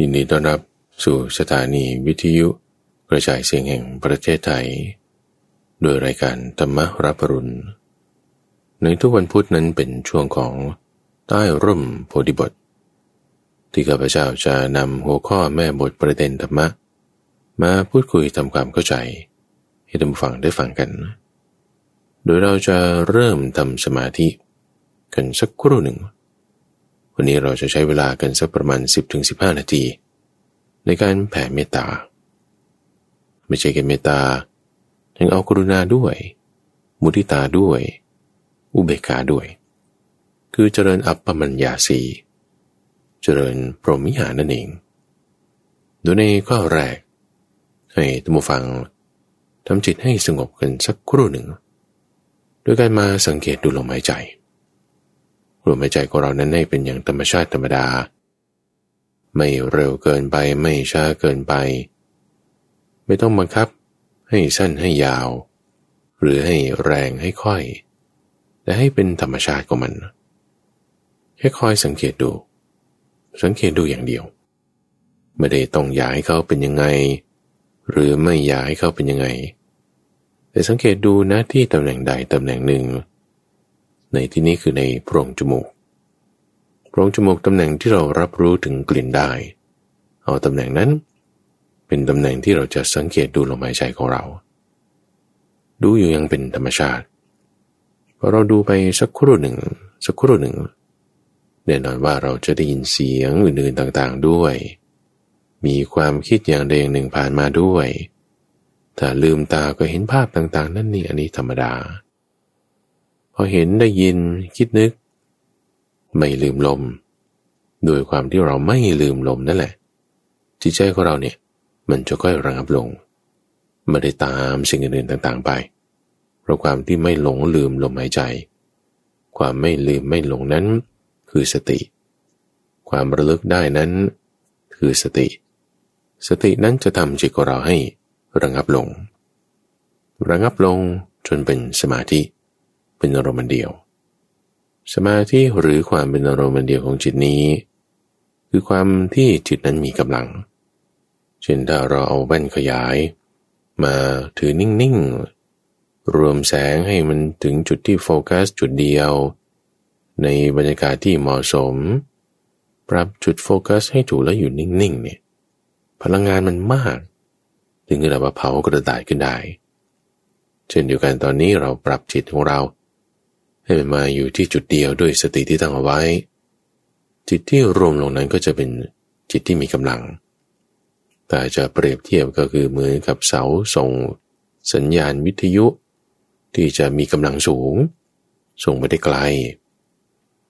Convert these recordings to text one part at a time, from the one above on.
ยินดีต้อนรับสู่สถานีวิทยุกระจายเสียงแห่งประเทศไทย โดยรายการธรรมรับปรุณ ในทุกวันพุธนั้นเป็นช่วงของใต้ร่มโพธิบท ที่ข้าพเจ้าจะนำหัวข้อแม่บทประเด็นธรรมะ มาพูดคุยทำความเข้าใจ ให้ท่านฟังได้ฟังกัน โดยเราจะเริ่มทำสมาธิกันสักครู่หนึ่ง วันนี้เราจะใช้เวลากันสักประมาณ 10-15 นาที ในการแผ่เมตตา ไม่ใช่แค่เมตตายังเอากรุณาด้วย มุทิตาด้วย อุเบกขาด้วย คือเจริญอัปปมัญญาสีเจริญพรหมิหารนั่นเองโดยในข้อแรก ให้ตัมฟังทำจิตให้สงบกันสักครู่หนึ่งโดยการมาสังเกตดูลมหายใจ ลมหายใจของเรานั้นให้เป็นอย่างธรรมชาติธรรมดา ไม่เร็วเกินไปไม่ช้าเกินไป ไม่ต้องบังคับ ให้สั้นให้ยาว หรือให้แรงให้ค่อย แต่ให้เป็นธรรมชาติของมัน แค่คอยสังเกตดู สังเกตดูอย่างเดียว ไม่ได้ต้องอยากให้เขาเป็นยังไง หรือไม่อยากให้เขาเป็นยังไง แต่สังเกตดูนะที่ตำแหน่งใดตำแหน่งหนึ่ง ในที่นี้คือในโพรงจมูก โพรงจมูกตำแหน่งที่เรารับรู้ถึงกลิ่นได้ เอาตำแหน่งนั้น เป็นตำแหน่งที่เราจะสังเกตดูลมหายใจของเรา ดูอยู่ยังเป็นธรรมชาติพอเราดูไปสักครู่หนึ่ง สักครู่หนึ่งแน่นอนว่าเราจะได้ยินเสียงอื่นๆต่างๆด้วย มีความคิดอย่างใดอย่างหนึ่งผ่านมาด้วย ถ้าลืมตาก็เห็นภาพต่างๆ นั่นนี่อันนี้ธรรมดา พอเห็นได้ยินคิดนึก ไม่ลืมลมโดยความที่เราไม่ลืมลมนั่นแหละ จิตใจของเราเนี่ย มันจะค่อยระงับลงไม่ได้ตามสิ่งอื่นๆต่างๆไป เพราะความที่ไม่หลงลืมลมหายใจ ความไม่ลืมไม่หลงนั้น คือสติ ความระลึกได้นั้น คือสติ สตินั้นจะทำจิตของเราให้ระงับลง ระงับลงจนเป็นสมาธิ เป็นอารมณ์เดียว สมาธิหรือความเป็นอารมณ์เดียวของจิตนี้ คือความที่จิตนั้นมีกำลัง เช่นถ้าเราเอาแว่นขยาย มาถือนิ่งๆ รวมแสงให้มันถึงจุดที่โฟกัสจุดเดียว ในบรรยากาศที่เหมาะสม ปรับจุดโฟกัสให้ถูกแล้วอยู่นิ่งๆเนี่ยพลังงานมันมาก ถึงจะแบบว่าเผากระต่ายขึ้นได้ เช่นเดียวกันตอนนี้เราปรับจิตของเรา ให้มันมาอยู่ที่จุดเดียวด้วยสติที่ตั้งเอาไว้ จิตที่รวมลงนั้นก็จะเป็นจิตที่มีกำลัง แต่จะเปรียบเทียบก็คือเหมือนกับเสาส่งสัญญาณวิทยุ ที่จะมีกำลังสูง ส่งไปได้ไกล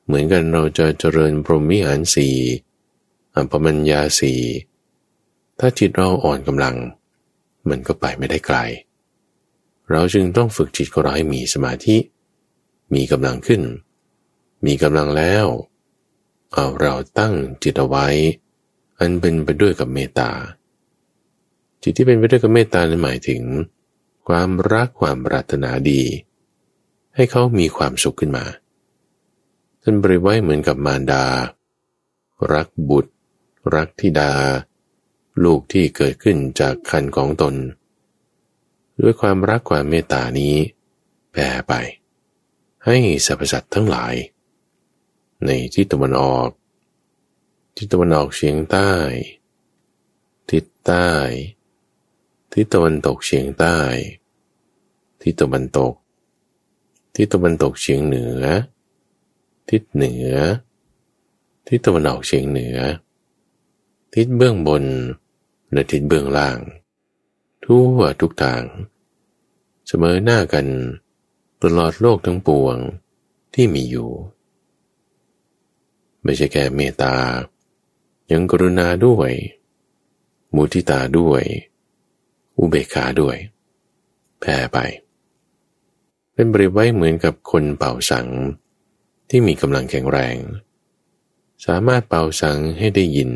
เหมือนกันเราจะเจริญพรหมิหารสี่อัปมัญญาสี่ถ้าจิตเราอ่อนกำลัง มันก็ไปไม่ได้ไกล เราจึงต้องฝึกจิตของเราให้มีสมาธิ มีกำลังขึ้น มีกำลังแล้วเอาเราตั้งจิตเอาไว้ อันเป็นไปด้วยกับเมตตา จิตที่เป็นไปด้วยกับเมตตานั้นหมายถึง ความรักความปรารถนาดี ให้เขามีความสุขขึ้นมาท่านบริไว้เหมือนกับมารดา รักบุตร รักธิดา ลูกที่เกิดขึ้นจากคันของตน ด้วยความรักความเมตตานี้แผ่ไป ให้สรรพสัตว์ทั้งหลาย ในทิศตะวันออกทิศตะวันออกเฉียงใต้ ทิศใต้ ทิศตะวันตกเฉียงใต้ ทิศตะวันตก ทิศตะวันตกเฉียงเหนือ ทิศเหนือ ทิศตะวันออกเฉียงเหนือ ทิศเบื้องบนและทิศเบื้องล่าง ทั่วทุกทาง เสมอหน้ากัน ตลอดโลกทั้งปวงที่มีอยู่ ไม่ใช่แค่เมตตา ยังกรุณาด้วย มุทิตาด้วย อุเบกขาด้วย แผ่ไป เป็นบริไว้เหมือนกับคนเป่าสัง ที่มีกำลังแข็งแรง สามารถเป่าสังให้ได้ยิน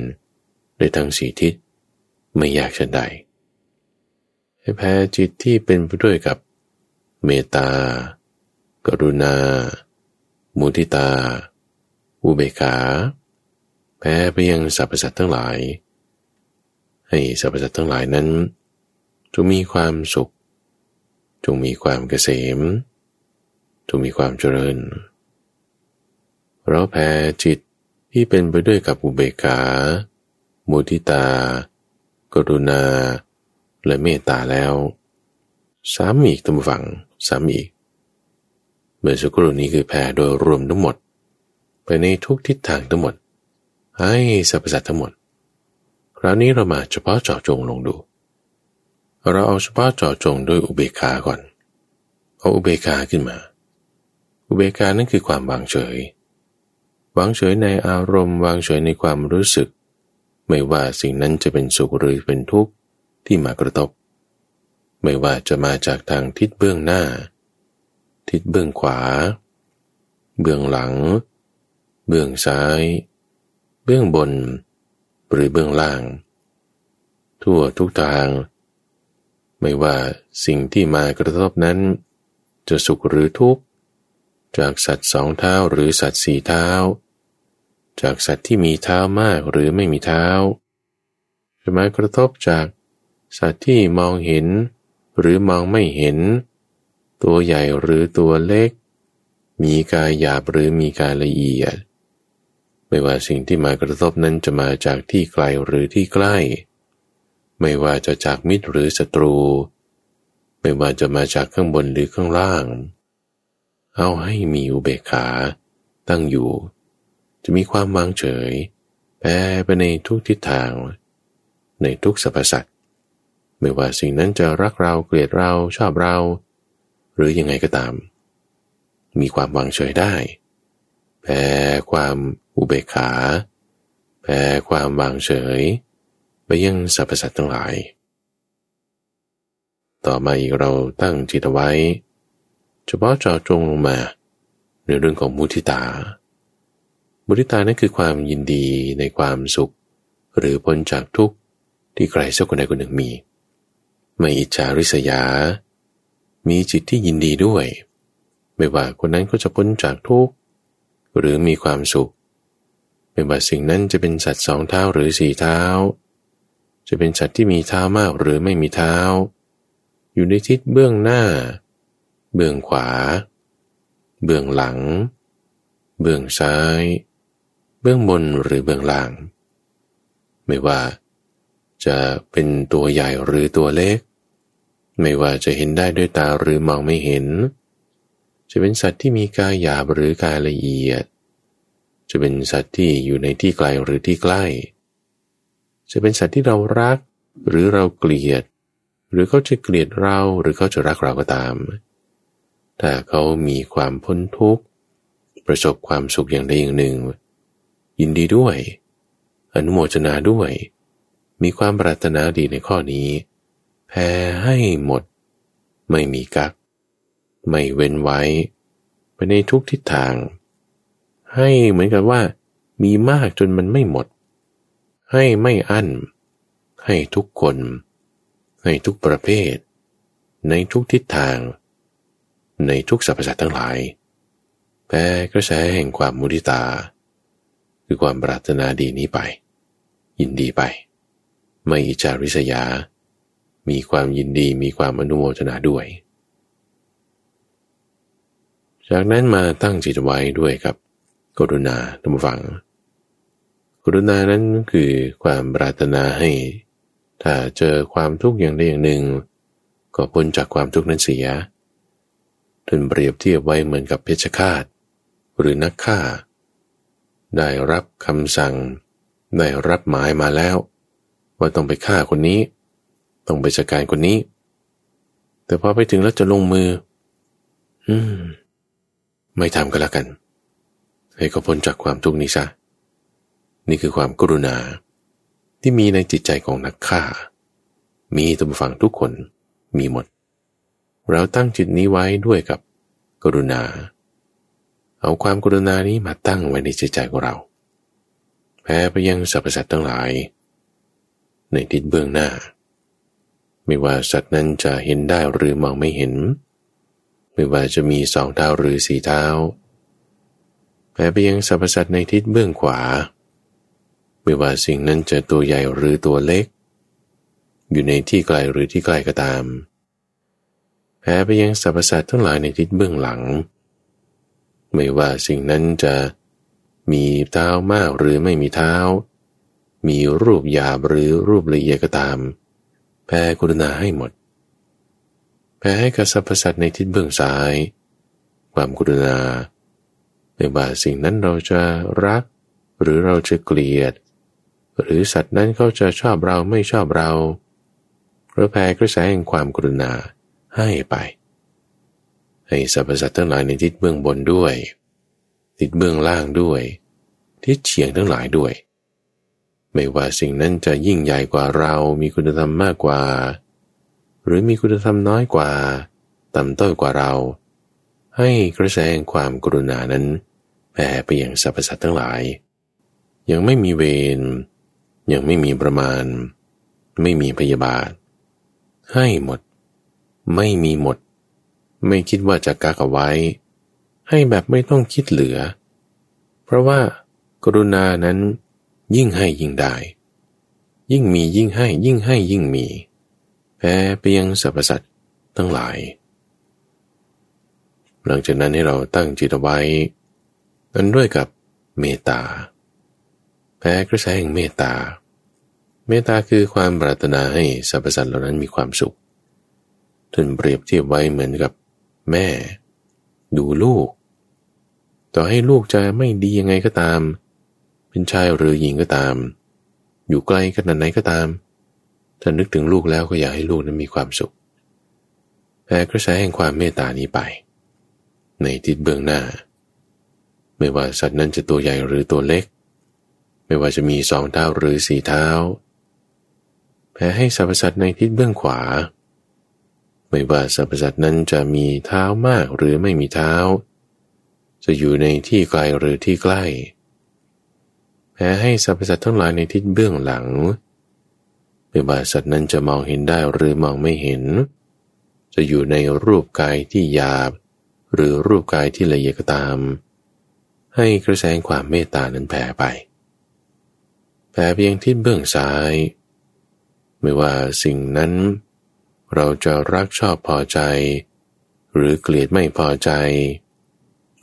ได้ทั้งสีทิศไม่ยากเช่นใดให้แพ้จิตที่เป็นไปด้วยกับ เมตตา กรุณา มุทิตา อุเบกขา แพ้ไปยังสรรพสัตว์ทั้งหลาย ให้สรรพสัตว์ทั้งหลายนั้น จงมีความสุข จงมีความเกษม จงมีความเจริญ เราแผ่จิตที่เป็นไปด้วยกับอุเบกขา มุทิตา กรุณา และเมตตาแล้ว สามอีกตั้งฝัง สามอีกเมื่อสักครู่นี้คือแผ่โดยรวมทั้งหมด ไปในทุกทิศทางทั้งหมด ให้สรรพสัตว์ทั้งหมด คราวนี้เรามาเฉพาะเจาะจงลงดู เราเอาเฉพาะเจาะจงด้วยอุเบกขาก่อน เอาอุเบกขาขึ้นมา อุเบกขานั่นคือความวางเฉยวางเฉยในอารมณ์วางเฉยในความรู้สึก ไม่ว่าสิ่งนั้นจะเป็นสุขหรือเป็นทุกข์ที่มากระทบ ไม่ว่าจะมาจากทางทิศเบื้องหน้า ทิศเบื้องขวา เบื้องหลัง เบื้องซ้าย เบื้องบน หรือเบื้องล่าง ทั่วทุกทาง ไม่ว่าสิ่งที่มากระทบนั้น จะสุขหรือทุกข์ จากสัตว์สองเท้าหรือสัตว์สี่เท้า จากสัตว์ที่มีเท้ามากหรือไม่มีเท้าจะมากระทบจากสัตว์ที่มองเห็น หรือมองไม่เห็น ตัวใหญ่หรือตัวเล็ก มีกายหยาบหรือมีกายละเอียด ไม่ว่าสิ่งที่มากระทบนั้นจะมาจากที่ไกลหรือที่ใกล้ ไม่ว่าจะจากมิตรหรือศัตรู ไม่ว่าจะมาจากข้างบนหรือข้างล่าง เอาให้มีอุเบกขา ตั้งอยู่ จะมีความวางเฉยแพ้ไปในทุกทิศทาง ในทุกสรรพสัตว์ ไม่ว่าสิ่งนั้นจะรักเราเกลียดเราชอบเรา หรือยังไงก็ตาม มีความวางเฉยได้แพ้ความอุเบกขาแพ้ความวางเฉย ไปยังสรรพสัตว์ทั้งหลาย ต่อมาอีกเราตั้งจิตไว้ เฉพาะเจาะจงลงมา ในเรื่องของมุทิตา มุทิตานั่นคือความยินดีในความสุข หรือพ้นจากทุกข์ที่ใครสักคนใดคนหนึ่งมี ไม่อิจฉาริษยา มีจิตที่ยินดีด้วย ไม่ว่าคนนั้นก็จะพ้นจากทุกข์หรือมีความสุข ไม่ว่าสิ่งนั้นจะเป็นสัตว์สองเท้าหรือสี่เท้า จะเป็นสัตว์ที่มีเท้ามากหรือไม่มีเท้า อยู่ในทิศเบื้องหน้า เบื้องขวา เบื้องหลัง เบื้องซ้าย เบื้องบนหรือเบื้องล่าง ไม่ว่าจะเป็นตัวใหญ่หรือตัวเล็ก ไม่ว่าจะเห็นได้ด้วยตาหรือมองไม่เห็น จะเป็นสัตว์ที่มีกายหยาบหรือกายละเอียด จะเป็นสัตว์ที่อยู่ในที่ไกลหรือที่ใกล้ จะเป็นสัตว์ที่เรารักหรือเราเกลียด หรือเขาจะเกลียดเราหรือเขาจะรักเราก็ตาม ถ้าเขามีความพ้นทุกข์ ประสบความสุขอย่างใดอย่างหนึ่ง ยินดีด้วย อนุโมทนาด้วย มีความปรารถนาดีในข้อนี้ แพ้ให้หมด ไม่มีกัก ไม่เว้นไว้ ไปในทุกทิศทาง ให้เหมือนกับว่า มีมากจนมันไม่หมด ให้ไม่อั้น ให้ทุกคน ให้ทุกประเภท ในทุกทิศทาง ในทุกสรรพสัตว์ทั้งหลายแพ้กระแสแห่งความมุทิตา คือความปรารถนาดีนี้ไป ยินดีไป ไม่อิจาริษยา มีความยินดีมีความอนุโมทนาด้วย จากนั้นมาตั้งจิตไว้ด้วยกับกรุณาธรรมฟัง กรุณานั้นคือความปรารถนาให้ ถ้าเจอความทุกข์อย่างใดอย่างหนึ่ง ก็พ้นจากความทุกข์นั้นเสียท่านเปรียบเทียบไว้เหมือนกับเพชฌฆาต หรือนักฆ่า ได้รับคำสั่ง ได้รับหมายมาแล้ว ว่าต้องไปฆ่าคนนี้ ต้องไปจัดการคนนี้ แต่พอไปถึงแล้วจะลงมือ อืม ไม่ทำก็แล้วกัน ให้เขาพ้นจากความทุกข์นี้ซะนี่คือความกรุณา ที่มีในจิตใจของนักฆ่า มีตัวฝังทุกคนมีหมด เราตั้งจิตนี้ไว้ด้วยกับกรุณา เอาความกรุณานี้มาตั้งไว้ในจิตใจของเราแพ้ไปยังสรรพสัตว์ทั้งหลาย ในทิศเบื้องหน้า ไม่ว่าสัตว์นั้นจะเห็นได้หรือมองไม่เห็น ไม่ว่าจะมีสองเท้าหรือสี่เท้าแพ้ไปยังสรรพสัตว์ในทิศเบื้องขวา ไม่ว่าสิ่งนั้นจะตัวใหญ่หรือตัวเล็ก อยู่ในที่ไกลหรือที่ไกล้ก็ตามแผ่ไปยังสรรพสัตว์ทั้งหลายในทิศเบื้องหลัง ไม่ว่าสิ่งนั้นจะมีเท้ามากหรือไม่มีเท้า มีรูปหยาบหรือรูปละเอียดก็ตาม แผ่กรุณาให้หมด แผ่ให้กับสรรพสัตว์ในทิศเบื้องซ้าย ความกรุณาไม่ว่าสิ่งนั้นเราจะรัก หรือเราจะเกลียด หรือสัตว์นั้นเขาจะชอบเราไม่ชอบเราเราแผ่กระแสแห่งความกรุณาให้ไป ให้สรรพสัตว์ทั้งหลายในทิศเบื้องบนด้วย ทิศเบื้องล่างด้วย ทิศเฉียงทั้งหลายด้วย ไม่ว่าสิ่งนั้นจะยิ่งใหญ่กว่าเรา มีคุณธรรมมากกว่า หรือมีคุณธรรมน้อยกว่า ต่ำต้อยกว่าเรา ให้กระแสแห่งความกรุณานั้นแผ่ไปยังสรรพสัตว์ทั้งหลาย ยังไม่มีเวร ยังไม่มีประมาณ ไม่มีพยาบาท ให้หมด ไม่มีหมด ไม่คิดว่าจะกักเอาไว้ ให้แบบไม่ต้องคิดเหลือ เพราะว่ากรุณานั้น ยิ่งให้ยิ่งได้ ยิ่งมียิ่งให้ยิ่งให้ยิ่งมีแพ้ไปยังสรรพสัตว์ทั้งหลาย หลังจากนั้นให้เราตั้งจิตไว้นั้นด้วยกับเมตตาแพ้กระแสแห่งเมตตา เมตตาคือความปรารถนาให้สรรพสัตว์เหล่านั้นมีความสุขท่านเปรียบเทียบไว้เหมือนกับแม่ ดูลูก ต่อให้ลูกจะไม่ดียังไงก็ตามเเป็นชายหรือหญิงก็ตาม อยู่ไกลขนาดไหนก็ตาม ถ้านึกถึงลูกแล้วก็อยากให้ลูกนั้นมีความสุขแผ่กระแสแห่งความเมตตานี้ไป ในทิศเบื้องหน้า ไม่ว่าสัตว์นั้นจะตัวใหญ่หรือตัวเล็ก ไม่ว่าจะมีสองเท้าหรือสี่เท้าแผ่ให้สรรพสัตว์ในทิศเบื้องขวา ไม่ว่าสรรพสัตว์นั้นจะมีเท้ามากหรือไม่มีเท้า จะอยู่ในที่ไกลหรือที่ใกล้ แพ้ให้สรรพสัตว์ทั้งหลายในทิศเบื้องหลังไม่ว่าสัตว์นั้นจะมองเห็นได้หรือมองไม่เห็น จะอยู่ในรูปกายที่หยาบ หรือรูปกายที่ละเอียดก็ตาม ให้กระแสความเมตตานั้นแผ่ไป แผ่เพียงทิศเบื้องซ้าย ไม่ว่าสิ่งนั้น เราจะรักชอบพอใจ หรือเกลียดไม่พอใจ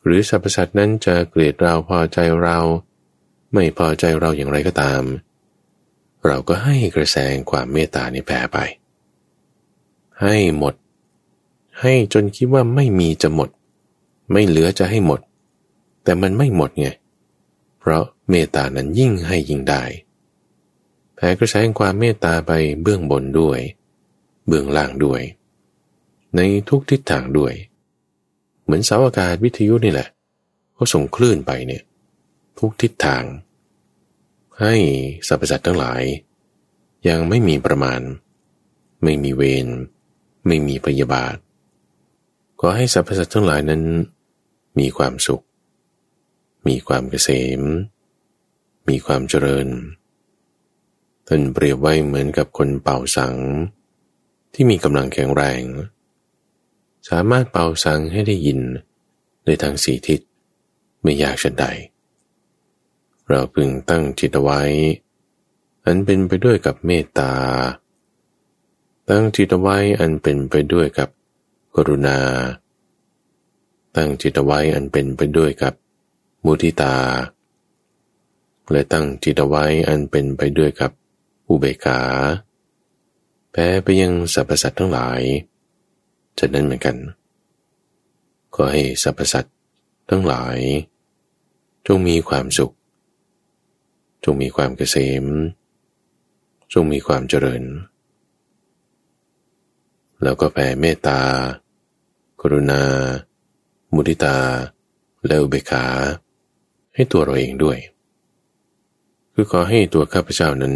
หรือสรรพสัตว์นั้นจะเกลียดเราพอใจเรา ไม่พอใจเราอย่างไรก็ตาม เราก็ให้กระแสความเมตตานี้แผ่ไป ให้หมด ให้จนคิดว่าไม่มีจะหมด ไม่เหลือจะให้หมด แต่มันไม่หมดไง เพราะเมตตานั้นยิ่งให้ยิ่งได้แผ่กระแสความเมตตาไปเบื้องบนด้วย เบื้องล่างด้วย ในทุกทิศทางด้วย เหมือนเสาอากาศวิทยุนี่แหละเขาส่งคลื่นไปเนี่ย ทุกทิศทาง ให้สรรพสัตว์ทั้งหลาย ยังไม่มีประมาณ ไม่มีเวรไม่มีพยาบาทก็ให้สรรพสัตว์ทั้งหลายนั้น มีความสุข มีความเกษม มีความเจริญท่านเปรียบไว้เหมือนกับคนเป่าสัง ที่มีกำลังแข็งแรง สามารถเป่าสังให้ได้ยินในทางสี่ทิศไม่ยากชันใด เราพึงตั้งจิตไว้ อันเป็นไปด้วยกับเมตตา ตั้งจิตไว้อันเป็นไปด้วยกับกรุณา ตั้งจิตไว้อันเป็นไปด้วยกับมุทิตา และตั้งจิตไว้อันเป็นไปด้วยกับอุเบกขาแพ้ไปยังสรรพสัตว์ทั้งหลายจะนั้นเหมือนกัน ก็ให้สรรพสัตว์ทั้งหลาย จงมีความสุข จงมีความเกษม จงมีความเจริญ แล้วก็แผ่เมตตา กรุณา มุทิตา และอุเบกขา ให้ตัวเราเองด้วย คือขอให้ตัวข้าพเจ้านั้น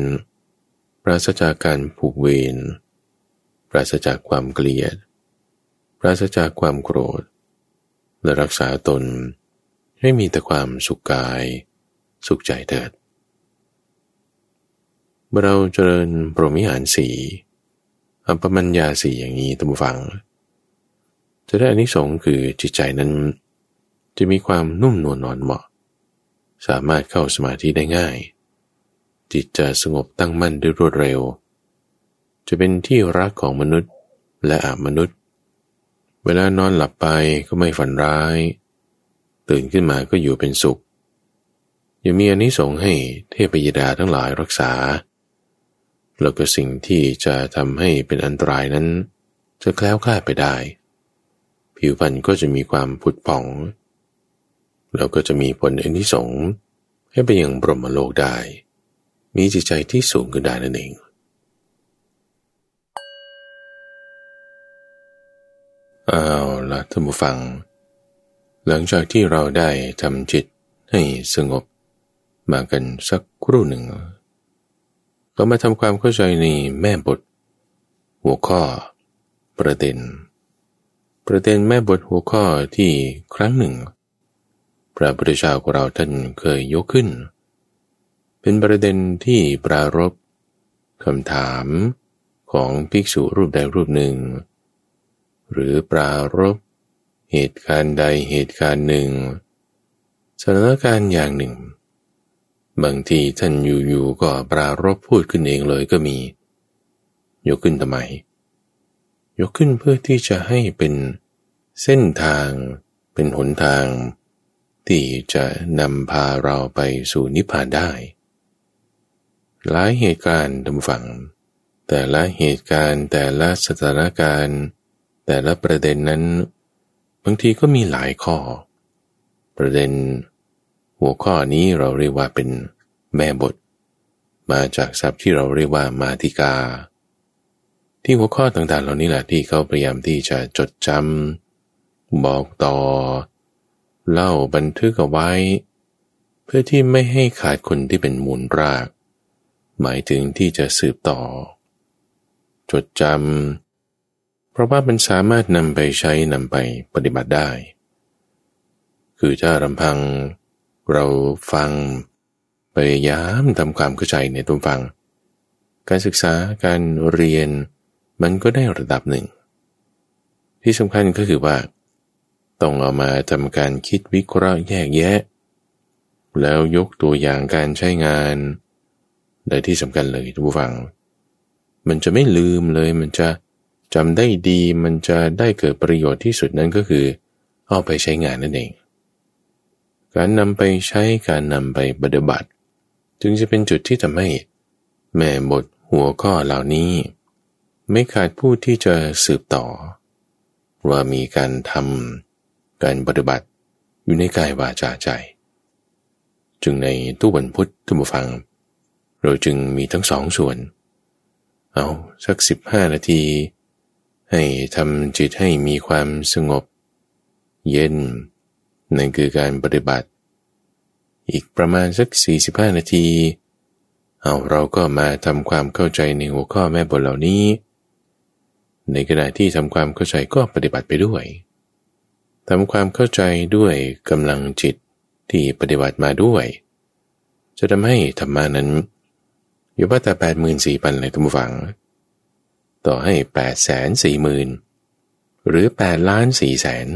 ปราศจากการผูกเวร ปราศจากความเกลียด ปราศจากความโกรธ และรักษาตนให้มีแต่ความสุขกาย สุขใจเถิด เมื่อเราเจริญปรมิหารสีอัปปมัญญาสีอย่างนี้ตั้งฟัง จะได้อานิสงส์คือจิตใจนั้น จะมีความนุ่มนวลนอนเหมาะ สามารถเข้าสมาธิได้ง่าย จิตจะสงบตั้งมั่นด้วยรวดเร็ว จะเป็นที่รักของมนุษย์และอามนุษย์ เวลานอนหลับไปก็ไม่ฝันร้าย ตื่นขึ้นมาก็อยู่เป็นสุขยังมีอนนิสงส์ให้เทพยดาทั้งหลายรักษา แล้วก็สิ่งที่จะทำให้เป็นอันตรายนั้น จะแคล้วคลาดไปได้ ผิวพรรณก็จะมีความผุดผ่อง แล้วก็จะมีผลอนนิสงส์ให้ไปยังบรมโลกได้ มีจิตใจที่สูงขึ้นได้นั่นเองเอาละท่านผู้ฟัง หลังจากที่เราได้ทำจิตให้สงบมากันสักครู่หนึ่ง ก็มาทำความเข้าใจในแม่บท หัวข้อ ประเด็น ประเด็นแม่บทหัวข้อที่ครั้งหนึ่ง พระพุทธเจ้าของเราท่านเคยยกขึ้น เป็นประเด็นที่ปรารบคำถามของภิกษุรูปใดรูปหนึ่ง หรือปรารบเหตุการณ์ใดเหตุการณ์หนึ่งสถานการณ์อย่างหนึ่ง บางทีท่านอยู่ๆก็ปรารบพูดขึ้นเองเลยก็มี ยกขึ้นทำไม ยกขึ้นเพื่อที่จะให้เป็นเส้นทาง เป็นหนทาง ที่จะนำพาเราไปสู่นิพพานได้ หลายเหตุการณ์ดำฝัง แต่ละเหตุการณ์แต่ละสถานการณ์ แต่ละประเด็นนั้น บางทีก็มีหลายข้อ ประเด็น หัวข้อนี้เราเรียกว่าเป็นแม่บท มาจากศัพท์ที่เราเรียกว่ามาติกา ที่หัวข้อต่างๆ เหล่านี้แหละที่เขาพยายามที่จะจดจำบอกต่อ เล่าบันทึกเอาไว้ เพื่อที่ไม่ให้ขาดคนที่เป็นมูลราก หมายถึงที่จะสืบต่อ จดจำเพราะว่ามันสามารถนำไปใช้นำไปปฏิบัติได้ คือถ้ารำพังเเราฟังพยายามทำความเข้าใจในตัวฟัง การศึกษาการเรียนมันก็ได้ระดับหนึ่ง ที่สำคัญก็คือว่า ต้องเอามาทำการคิดวิเคราะห์แยกแยะ แล้วยกตัวอย่างการใช้งานได้ที่สำคัญเลยทุกฟัง มันจะไม่ลืมเลยมันจะจำได้ดีมันจะได้เกิดประโยชน์ที่สุดนั้นก็คือ เอาไปใช้งานนั่นเอง การนำไปใช้การนำไปปฏิบัติ จึงจะเป็นจุดที่ทำให้ แม่บทหัวข้อเหล่านี้ ไม่ขาดผู้ที่จะสืบต่อ ว่ามีการทำการปฏิบัติอยู่ในกายวาจาใจ จึงในตู้วันพุทธทุกฟัง เราจึงมีทั้งสองส่วน เอาสักสิบห้านาที ให้ทำจิตให้มีความสงบ เย็น นั่นคือการปฏิบัติ อีกประมาณสัก 45 นาที เอาเราก็มาทำความเข้าใจในหัวข้อแม่บทเหล่านี้ ในขณะที่ทำความเข้าใจก็ปฏิบัติไปด้วยทำความเข้าใจด้วยกำลังจิตที่ปฏิบัติมาด้วย จะทำให้ธรรมานั้นอยู่ว่าแต่แปดหมื่นสี่พันเลยทุกฝัง ต่อให้แปดแสนสี่หมื่นหรือแปดล้านสี่แสน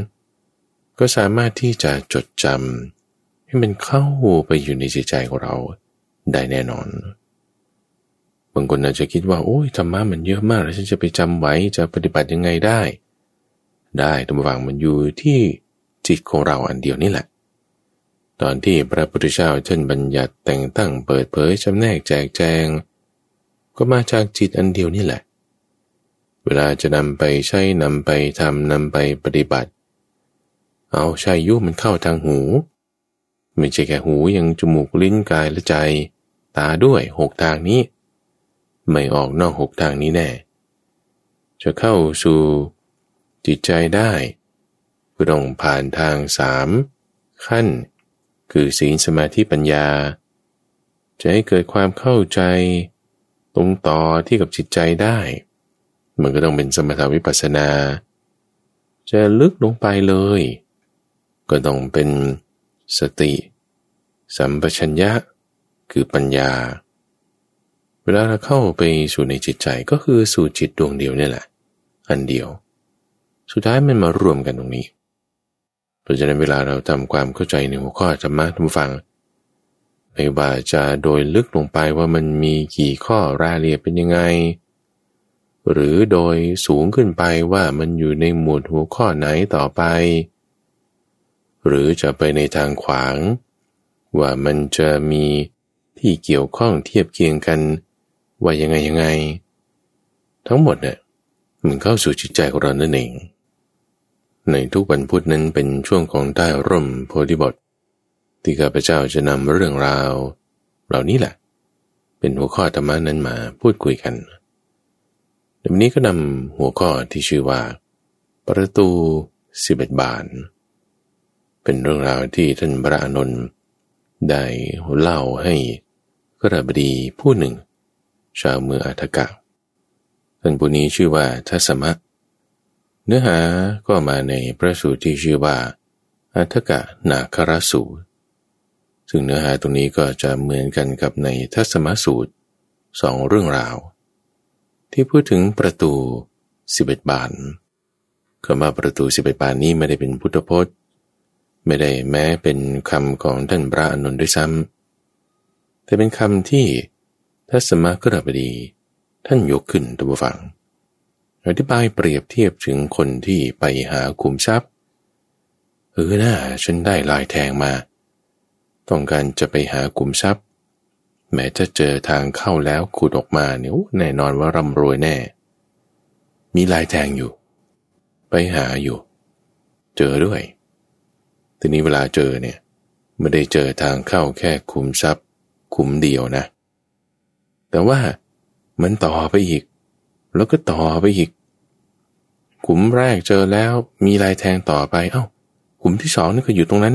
ก็สามารถที่จะจดจำให้มันเข้าไปอยู่ในจิตใจของเราได้แน่นอน บางคนอาจจะคิดว่าโอ้ยธรรมะมันเยอะมากแล้วฉันจะไปจำไว้จะปฏิบัติยังไงได้ ได้ทุกฝังมันอยู่ที่จิตของเราอันเดียวนี่แหละ ตอนที่พระพุทธเจ้าท่านบัญญัติแต่งตั้งเปิดเผยจำแนกแจกแจง ก็มาจากจิตอันเดียวนี่แหละ เวลาจะนำไปใช้นำไปทำนำไปปฏิบัติ เอาชายยุมันเข้าทางหู ไม่ใช่แค่หูยังจมูกลิ้นกายและใจ ตาด้วยหกทางนี้ ไม่ออกนอกหกทางนี้แน่ จะเข้าสู่จิตใจได้ก็ต้องผ่านทางสามขั้น คือศีลสมาธิปัญญา จะให้เกิดความเข้าใจ ตรงต่อที่กับจิตใจได้ มันก็ต้องเป็นสมถาวิปัสสนา จะลึกลงไปเลย ก็ต้องเป็นสติ สัมปชัญญะคือปัญญา เวลาเราเข้าไปสู่ในจิตใจก็คือสู่จิตดวงเดียวนี่แหละ อันเดียว สุดท้ายมันมารวมกันตรงนี้เพราะฉะนั้นเวลาเราทำความเข้าใจในหัวข้อธรรมะท่านฟังไม่ว่าจะโดยลึกลงไปว่ามันมีกี่ข้อรายละเอียดเป็นยังไง หรือโดยสูงขึ้นไปว่ามันอยู่ในหมวดหัวข้อไหนต่อไป หรือจะไปในทางขวาง ว่ามันจะมีที่เกี่ยวข้องเทียบเคียงกันว่ายังไงยังไง ทั้งหมดเนี่ยมันเข้าสู่จิตใจของเรานั่นเองในทุกวันพุธนั้นเป็นช่วงของใต้ร่มโพธิบท ที่ข้าพเจ้าจะนำเรื่องราว เหล่านี้แหละ เป็นหัวข้อธรรมานั้นมาพูดคุยกันวันนี้ก็นำหัวข้อที่ชื่อว่า ประตูสิบเอ็ดบาน เป็นเรื่องราวที่ท่านพระอนุนได้เล่าให้กระบดีผู้หนึ่ง ชาวเมืองอัฐกะท่านผู้นี้ชื่อว่าทัศมะ เนื้อหาก็มาในพระสูตรที่ชื่อว่า อัฐกะนาครสูตร ซึ่งเนื้อหาตรงนี้ก็จะเหมือนกันกับในทัศมสูตรสองเรื่องราว ที่พูดถึงประตูสิบเอ็ดบานคำว่าประตูสิบเอ็ดบานนี้ไม่ได้เป็นพุทธพจน์ ไม่ได้แม้เป็นคำของท่านพระอนุนด้วยซ้ำแต่เป็นคำที่ทัศมกระบดีท่านยกขึ้นตัวฟังอธิบายเปรียบเทียบถึงคนที่ไปหาขุมทรัพย์เออหน่าฉันได้ลายแทงมา ต้องการจะไปหาขุมทรัพย์ แม้จะเจอทางเข้าแล้วขุดออกมาเนี่ยแน่นอนว่าร่ำรวยแน่ มีลายแทงอยู่ ไปหาอยู่ เจอด้วย ทีนี้เวลาเจอเนี่ยไม่ได้เจอทางเข้าแค่ขุมทรัพย์ขุมเดียวนะ แต่ว่ามันต่อไปอีก แล้วก็ต่อไปอีกขุมแรกเจอแล้วมีลายแทงต่อไปเอา้าขุมที่สองนี่ก็อยู่ตรงนั้น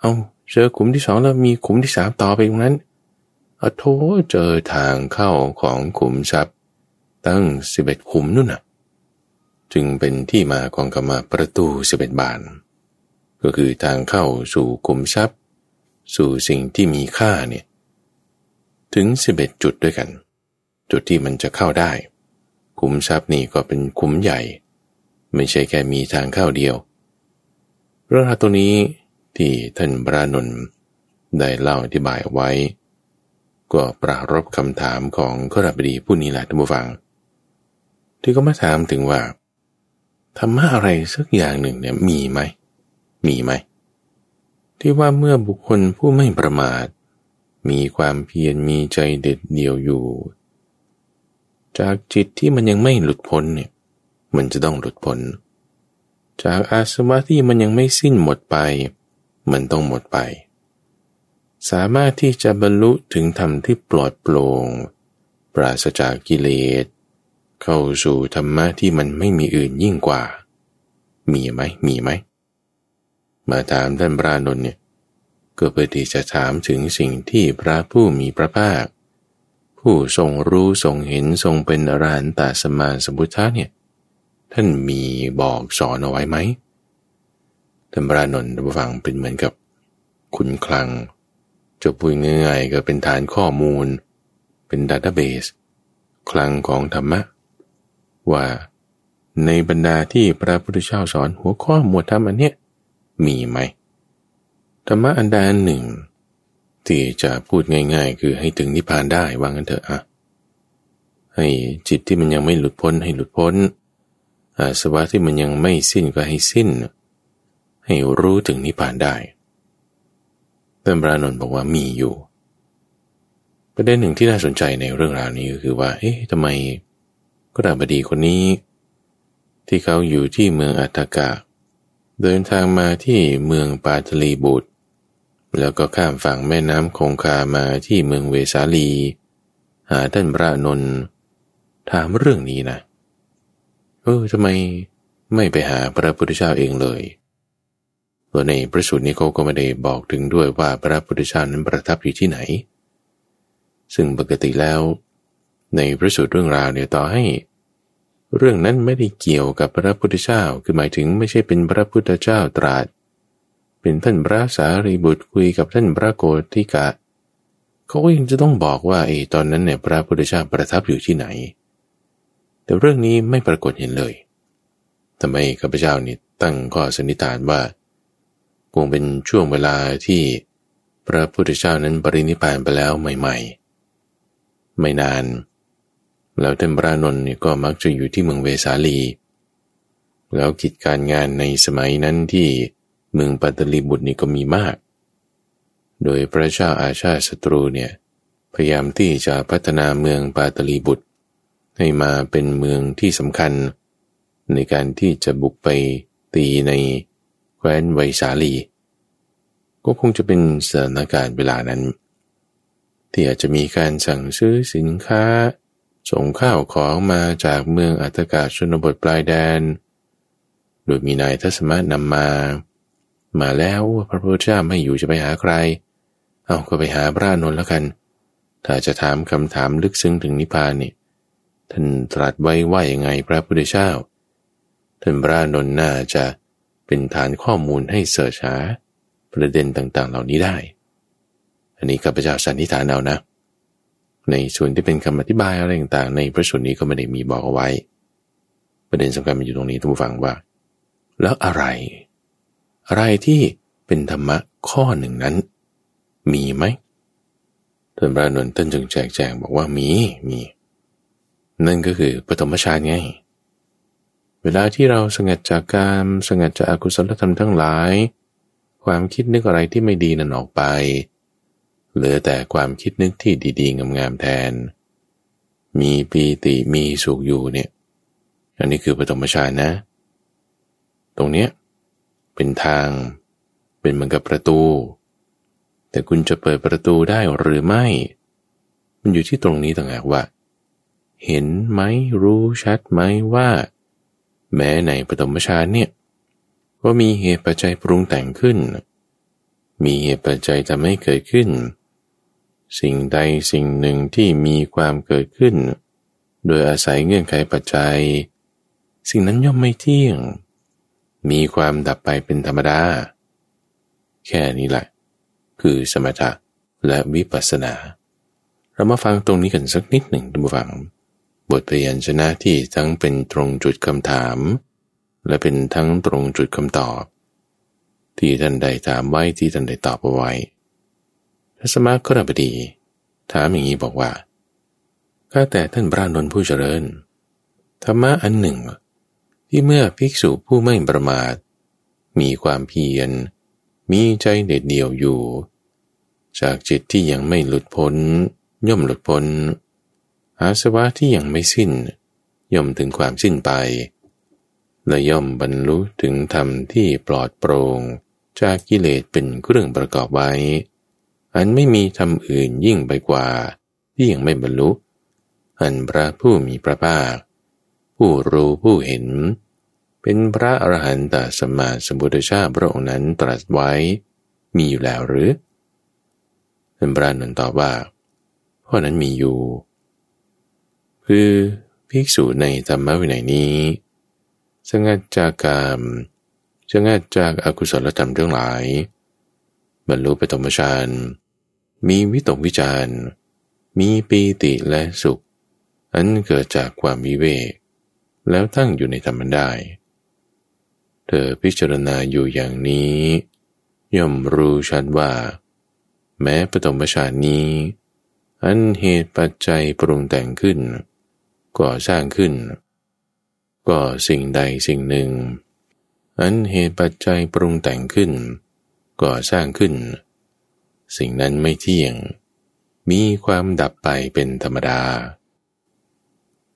เอา้าเจอขุมที่สองแล้วมีขุมที่สามต่อไปตรงนั้นอโทเจอทางเข้าของขุมทรัพย์ ตั้งสิบเอ็ดขุมนู่นน่ะ จึงเป็นที่มาของคำว่าประตูสิบเอ็ดบาน ก็คือทางเข้าสู่ขุมทรัพย์ สู่สิ่งที่มีค่าเนี่ยถึงสิบเอ็ดจุดด้วยกัน จุดที่มันจะเข้าได้ขุมทรัพย์นี่ก็เป็นขุมใหญ่ ไม่ใช่แค่มีทางเข้าเดียว เรื่องราวตรงนี้ที่ท่านบรานนท์ได้เล่าอธิบายไว้ ก็ปรารบคำถามของข้าบดีผู้นี้แหละท่านผู้ฟัง ที่ก็มาถามถึงว่าธรรมะอะไรสักอย่างหนึ่งเนี่ยมีไหม มีไหม ที่ว่าเมื่อบุคคลผู้ไม่ประมาท มีความเพียรมีใจเด็ดเดี่ยวอยู่ จากจิตที่มันยังไม่หลุดพ้นเนี่ยมันจะต้องหลุดพ้น จากอาสวะที่มันยังไม่สิ้นหมดไป มันต้องหมดไป สามารถที่จะบรรลุถึงธรรมที่ปลอดโปร่งปราศจากกิเลส เข้าสู่ธรรมะที่มันไม่มีอื่นยิ่งกว่า มีไหมมีไหม มาถามท่านพระนนท์เนี่ยก็เพื่อที่จะถามถึงสิ่งที่พระผู้มีพระภาค ผู้ทรงรู้ทรงเห็นทรงเป็นอรหันตสมาสมุทธะเนี่ยท่านมีบอกสอนเอาไว้ไหมท่านพระนนท์ฟังเป็นเหมือนกับคุณคลังจะพูดง่ายๆก็เป็นฐานข้อมูล เป็นดัตเตอร์เบสคลังของธรรมะ ว่าในบรรดาที่พระพุทธเจ้าสอนหัวข้อหมวดธรรมอันเนี้ย มีไหมธรรมะอันใดอันหนึ่ง ที่จะพูดง่าย ๆ คือให้ถึงนิพพานได้ว่างั้นเถอะอะให้จิตที่มันยังไม่หลุดพ้นให้หลุดพ้น อาสวะที่มันยังไม่สิ้นก็ให้สิ้น ให้รู้ถึงนิพพานได้ท่านพระนนท์บอกว่ามีอยู่ ประเด็นหนึ่งที่น่าสนใจในเรื่องราวนี้ก็คือว่า เอ๊ะทำไมก็ดาบดีคนนี้ ที่เขาอยู่ที่เมืองอัตตกะ เดินทางมาที่เมืองปาทลีบุตร แล้วก็ข้ามฝั่งแม่น้ำคงคามาที่เมืองเวสาลี หาท่านพระนนท์ถามเรื่องนี้นะเออทำไมไม่ไปหาพระพุทธเจ้าเองเลยตัวในพระสูตรนี้เขาก็ไม่ได้บอกถึงด้วยว่าพระพุทธเจ้านั้นประทับอยู่ที่ไหน ซึ่งปกติแล้ว ในพระสูตรเรื่องราวเนี่ยต่อให้ เรื่องนั้นไม่ได้เกี่ยวกับพระพุทธเจ้า คือหมายถึงไม่ใช่เป็นพระพุทธเจ้าตรัส เป็นท่านพระสารีบุตรคุยกับท่านพระโกธิกะ เขาก็ยังจะต้องบอกว่าไอ้ตอนนั้นเนี่ยพระพุทธเจ้าประทับอยู่ที่ไหน แต่เรื่องนี้ไม่ปรากฏเห็นเลยทำไมข้าพเจ้านี่ตั้งข้อสันนิษฐานว่า คงเป็นช่วงเวลาที่พระพุทธเจ้านั้นปรินิพพานไปแล้วใหม่ ๆ ไม่นาน แล้วท่านพระนนท์เนี่ยก็มักจะอยู่ที่เมืองเวสาลี แล้วกิจการงานในสมัยนั้นที่เมืองปัตตลีบุตรนี่ก็มีมาก โดยพระเจ้าอาชาศัตรูเนี่ยพยายามที่จะพัฒนาเมืองปาตลีบุตร ให้มาเป็นเมืองที่สำคัญ ในการที่จะบุกไปตีในแคว้นไวสาลี ก็คงจะเป็นสถานการณ์เวลานั้น ที่อาจจะมีการสั่งซื้อสินค้า ส่งข้าวของมาจากเมืองอัตกาชนบทปลายแดน โดยมีนายทัศมะนำมา มาแล้วพระพุทธเจ้าไม่อยู่จะไปหาใคร เอาก็ไปหาพระนนท์แล้วกัน ถ้าจะถามคำถามลึกซึ้งถึงนิพพานนี่ท่านตรัสไว้ว่าอย่างไงพระพุทธเจ้า ท่านพระนนท์น่าจะเป็นฐานข้อมูลให้เสิร์ชหาประเด็นต่างๆ เหล่านี้ได้ อันนี้ข้าพเจ้าสันนิษฐานเอานะ ในส่วนที่เป็นคำอธิบายอะไรต่างๆ ในพระสูตรนี้ก็ไม่ได้มีบอกเอาไว้ ประเด็นสำคัญมันอยู่ตรงนี้ทุกฝังว่า แล้วอะไร อะไรที่เป็นธรรมะข้อหนึ่งนั้น มีไหมท่านพระนนท์ท่านจึงแจกแจงบอกว่ามีมี นั่นก็คือปฐมฌานไง เวลาที่เราสงัดจากกามสงัดจากอากุศลธรรมทั้งหลาย ความคิดนึกอะไรที่ไม่ดีนั้นออกไป เหลือแต่ความคิดนึกที่ดีๆ งามๆแทน มีปีติมีสุขอยู่เนี่ย อันนี้คือปฐมฌานนะ ตรงเนี้ยเป็นทาง เป็นเหมือนกับประตู แต่คุณจะเปิดประตูได้หรือไม่ มันอยู่ที่ตรงนี้ต่างหากว่า เห็นไหมรู้ชัดไหมว่า แม้ในปฐมฌานเนี่ยว่ามีเหตุปัจจัยปรุงแต่งขึ้น มีเหตุปัจจัยทำให้เกิดขึ้น สิ่งใดสิ่งหนึ่งที่มีความเกิดขึ้น โดยอาศัยเงื่อนไขปัจจัย สิ่งนั้นย่อมไม่เที่ยง มีความดับไปเป็นธรรมดา แค่นี้แหละ คือสมถะและวิปัสสนา เรามาฟังตรงนี้กันสักนิดหนึ่งดูฟัง บทพยัญชนะที่ทั้งเป็นตรงจุดคำถาม และเป็นทั้งตรงจุดคำตอบ ที่ท่านใดถามไว้ที่ท่านใดตอบเอาไว้ ทัศมากรบดี ถามอย่างนี้บอกว่าข้าแต่ท่านพระนนท์ผู้เจริญ ธรรมะอันหนึ่ง ที่เมื่อภิกษุผู้ไม่ประมาท มีความเพียร มีใจเด็ดเดี่ยวอยู่ จากจิตที่ยังไม่หลุดพ้น ย่อมหลุดพ้น อาสวะที่ยังไม่สิ้น ย่อมถึงความสิ้นไป และย่อมบรรลุถึงธรรมที่ปลอดโปร่งจากกิเลสเป็นเครื่องประกอบไว้ อันไม่มีธรรมอื่นยิ่งไปกว่า ที่ยังไม่บรรลุ อันพระผู้มีพระภาค ผู้รู้ผู้เห็น เป็นพระอรหันตสัมมาสัมพุทธเจ้าพระองค์นั้นตรัสไว้ มีอยู่แล้วหรือเป็นพระนนตอบว่าเพราะนั้นมีอยู่ คือภิกษุในธรรมวินัยนี้สงัดจากกรรมสงัดจากอากุศลธรรมทั้งหลาย บรรลุปฐมฌาน มีวิตกวิจารมีปีติและสุข อันเกิดจากความวิเวก แล้วตั้งอยู่ในธรรมได้ เธอพิจารณาอยู่อย่างนี้ ย่อมรู้ชัดว่า แม้ปฐมฌานนี้ อันเหตุปัจจัยปรุงแต่งขึ้น ก่อสร้างขึ้น ก็สิ่งใดสิ่งหนึ่ง อันเหตุปัจจัยปรุงแต่งขึ้น ก่อสร้างขึ้น สิ่งนั้นไม่เที่ยง มีความดับไปเป็นธรรมดา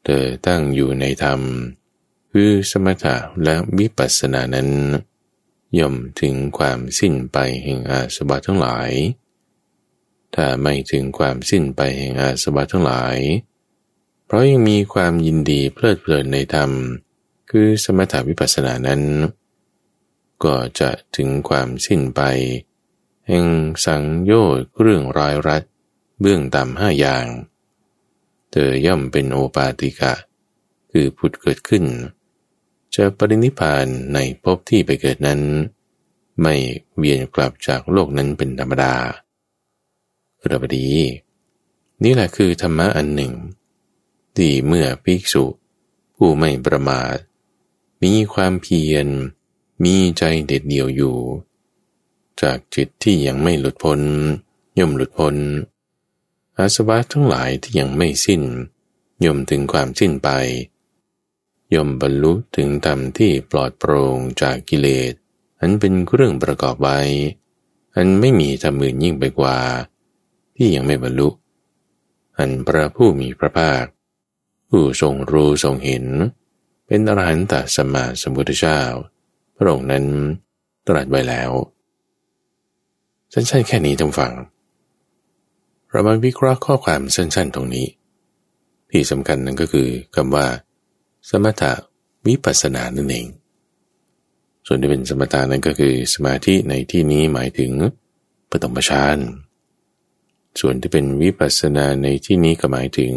เธอตั้งอยู่ในธรรม คือสมถะและวิปัสสนานั้น ย่อมถึงความสิ้นไปแห่งอาสวะทั้งหลาย ถ้าไม่ถึงความสิ้นไปแห่งอาสวะทั้งหลาย เพราะยังมีความยินดีเพลิดเพลินในธรรม คือสมถะวิปัสสนานั้น ก็จะถึงความสิ้นไป แห่งสังโยชน์เรื่องรายรัดเบื้องต่ำห้าอย่าง เธอย่อมเป็นโอปาติกะ คือผุดเกิดขึ้น จะปรินิพานในภพที่ไปเกิดนั้น ไม่เวียนกลับจากโลกนั้นเป็นธรรมดาเระบดี นี่แหละคือธรรมะอันหนึ่ง ที่เมื่อภิกษุ ผู้ไม่ประมาท มีความเพียร มีใจเด็ดเดี่ยวอยู่ จากจิตที่ยังไม่หลุดพ้นย่อมหลุดพ้น อาสวะทั้งหลายที่ยังไม่สิ้น ย่อมถึงความสิ้นไป ย่อมบรรลุถึงธรรมที่ปลอดโปร่งจากกิเลส อันเป็นเครื่องประกอบไว้ อันไม่มีธรรมอื่นยิ่งไปกว่า ที่ยังไม่บรรลุ อันพระผู้มีพระภาค ผู้ทรงรู้ทรงเห็น เป็นอรหันตสัมมาสัมพุทธเจ้าพระองค์นั้นตรัสไว้แล้ว สั้นๆแค่นี้ท่านฟัง เรามาวิเคราะห์ข้อความสั้นๆ ตรงนี้ ที่สำคัญนั่นก็คือคำว่า สมถะวิปัสสนานั่นเอง ส่วนที่เป็นสมถะนั้นก็คือสมาธิในที่นี้หมายถึงปฐมฌานส่วนที่เป็นวิปัสสนาในที่นี้ก็หมายถึง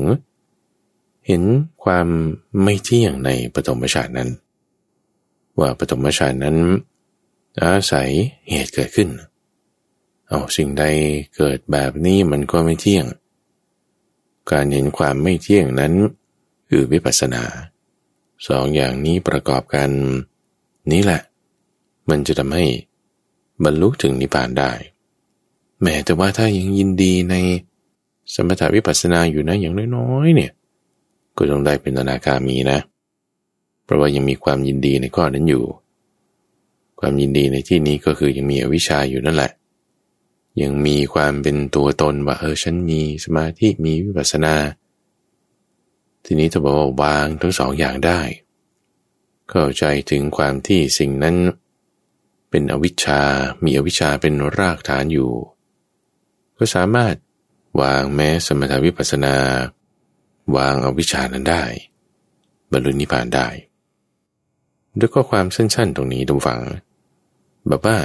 เห็นความไม่เที่ยงในปฐมฌานนั้น ว่าปฐมฌานนั้น อาศัยเหตุเกิดขึ้นเเอาสิ่งใดเกิดแบบนี้มันก็ไม่เที่ยง การเห็นความไม่เที่ยงนั้น คือวิปัสสนา สองอย่างนี้ประกอบกัน นี่แหละ มันจะทำให้บรรลุถึงนิพพานได้ แม้แต่ว่าถ้ายังยินดีในสมถาวิปัสสนาอยู่นะอย่างน้อยๆเนี่ย ก็ต้องได้เป็นอนาคามีนะ เพราะว่ายังมีความยินดีในข้อนั้นอยู่ ความยินดีในที่นี้ก็คือยังมีอวิชชาอยู่นั่นแหละ ยังมีความเป็นตัวตนว่าเออฉันมีสมาธิมีวิปัสสนา ทีนี้ถ้าบอกว่าวางทั้งสองอย่างได้ เข้าใจถึงความที่สิ่งนั้น เป็นอวิชชา มีอวิชชาเป็นรากฐานอยู่ ก็สามารถวางแม้สมถวิปัสสนา วางอวิชชานั้นได้ บรรลุนิพพานได้ ด้วยข้อความสั้นๆ ตรงนี้ดูฟังแบบว่า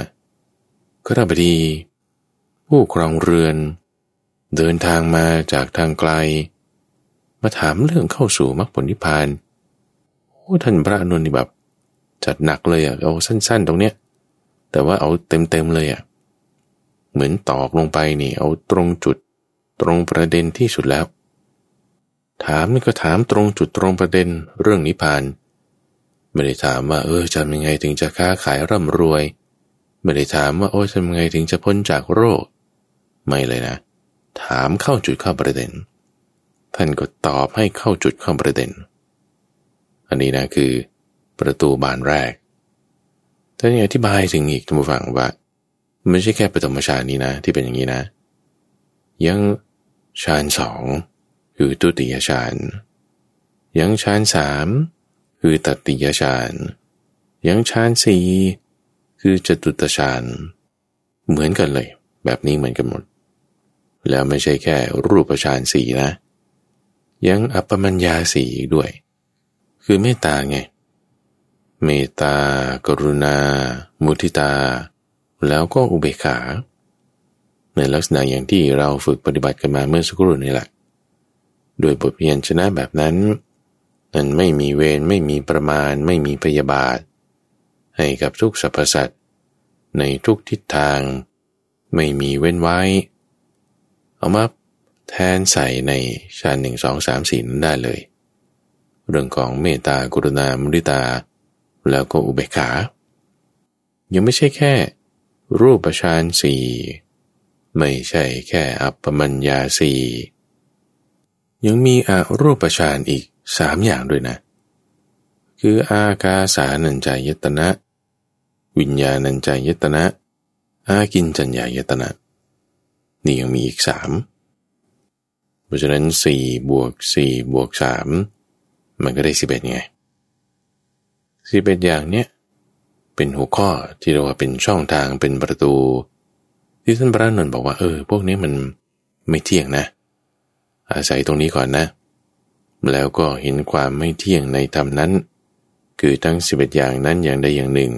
ก็ราบดี ผู้ครองเรือน เดินทางมาจากทางไกล มาถามเรื่องเข้าสู่มรรคผลนิพพานโอ้ท่านพระอนุนนี่แบบ จัดหนักเลยอะเอาสั้น ๆ ตรงเนี้ยแต่ว่าเอาเต็มๆเลยอะเหมือนตอกลงไปนี่ เอาตรงจุด ตรงประเด็นที่สุดแล้ว ถามนี่ก็ถามตรงจุดตรงประเด็นเรื่องนิพพานไม่ได้ถามว่า เออจะยังไงถึงจะค้าขายร่ำรวย ไม่ได้ถามว่าโอ้ทำยังไงถึงจะพ้นจากโรค ไม่เลยนะ ถามเข้าจุดเข้าประเด็น ท่านก็ตอบให้เข้าจุดเข้าประเด็น อันนี้นะคือ ประตูบานแรกท่านยังอธิบายถึงอีกท่านผู้ฟังว่าไม่ใช่แค่ปฐมฌานนี้นะ ที่เป็นอย่างนี้นะ ยังฌานสองคือตุติยฌานยังฌานสามคือตติยฌานยังฌานสี่คือจตุตฌานเหมือนกันเลย แบบนี้เหมือนกันหมด แล้วไม่ใช่แค่รูปฌานสีนะ ยังอัปปมัญญาสีอีกด้วย คือเมตตาไง เมตตา กรุณา มุทิตา แล้วก็อุเบกขา ในลักษณะอย่างที่เราฝึกปฏิบัติกันมาเมื่อสักครู่นี่แหละ โดยบทเพียนชนะแบบนั้นนั้นไม่มีเวรไม่มีประมาณ ไม่มีพยาบาท ให้กับทุกสรรพสัตว์ในทุกทิศทาง ไม่มีเว้นไว้ เอามาแทนใส่ในฌานหนึ่งสองสามสี่นั้นได้เลย เรื่องของเมตตากรุณามุริตา แล้วก็อุเบกขา ยังไม่ใช่แค่ รูปฌานสี่ไม่ใช่แค่อัปปมัญญาสี่ยังมีอารูปฌานอีกสามอย่างด้วยนะ คืออากาสานัญจายตนะ วิญญาณัญจายตนะ อากินจัญญายตนะ นี่ยังมีอีกสามเพราะฉะนั้นสี่บวกสี่บวกสามมันก็ได้สิบเอ็ดไงสิบเอ็ดอย่างเนี้ยเป็นหัวข้อที่เราว่าเป็นช่องทางเป็นประตู ที่ท่านพระนนท์บอกว่าเออพวกนี้มันไม่เที่ยงนะ อาศัยตรงนี้ก่อนนะ แล้วก็เห็นความไม่เที่ยงในธรรมนั้น คือทั้งสิบเอ็ดอย่างนั้นอย่างใดอย่างหนึ่ง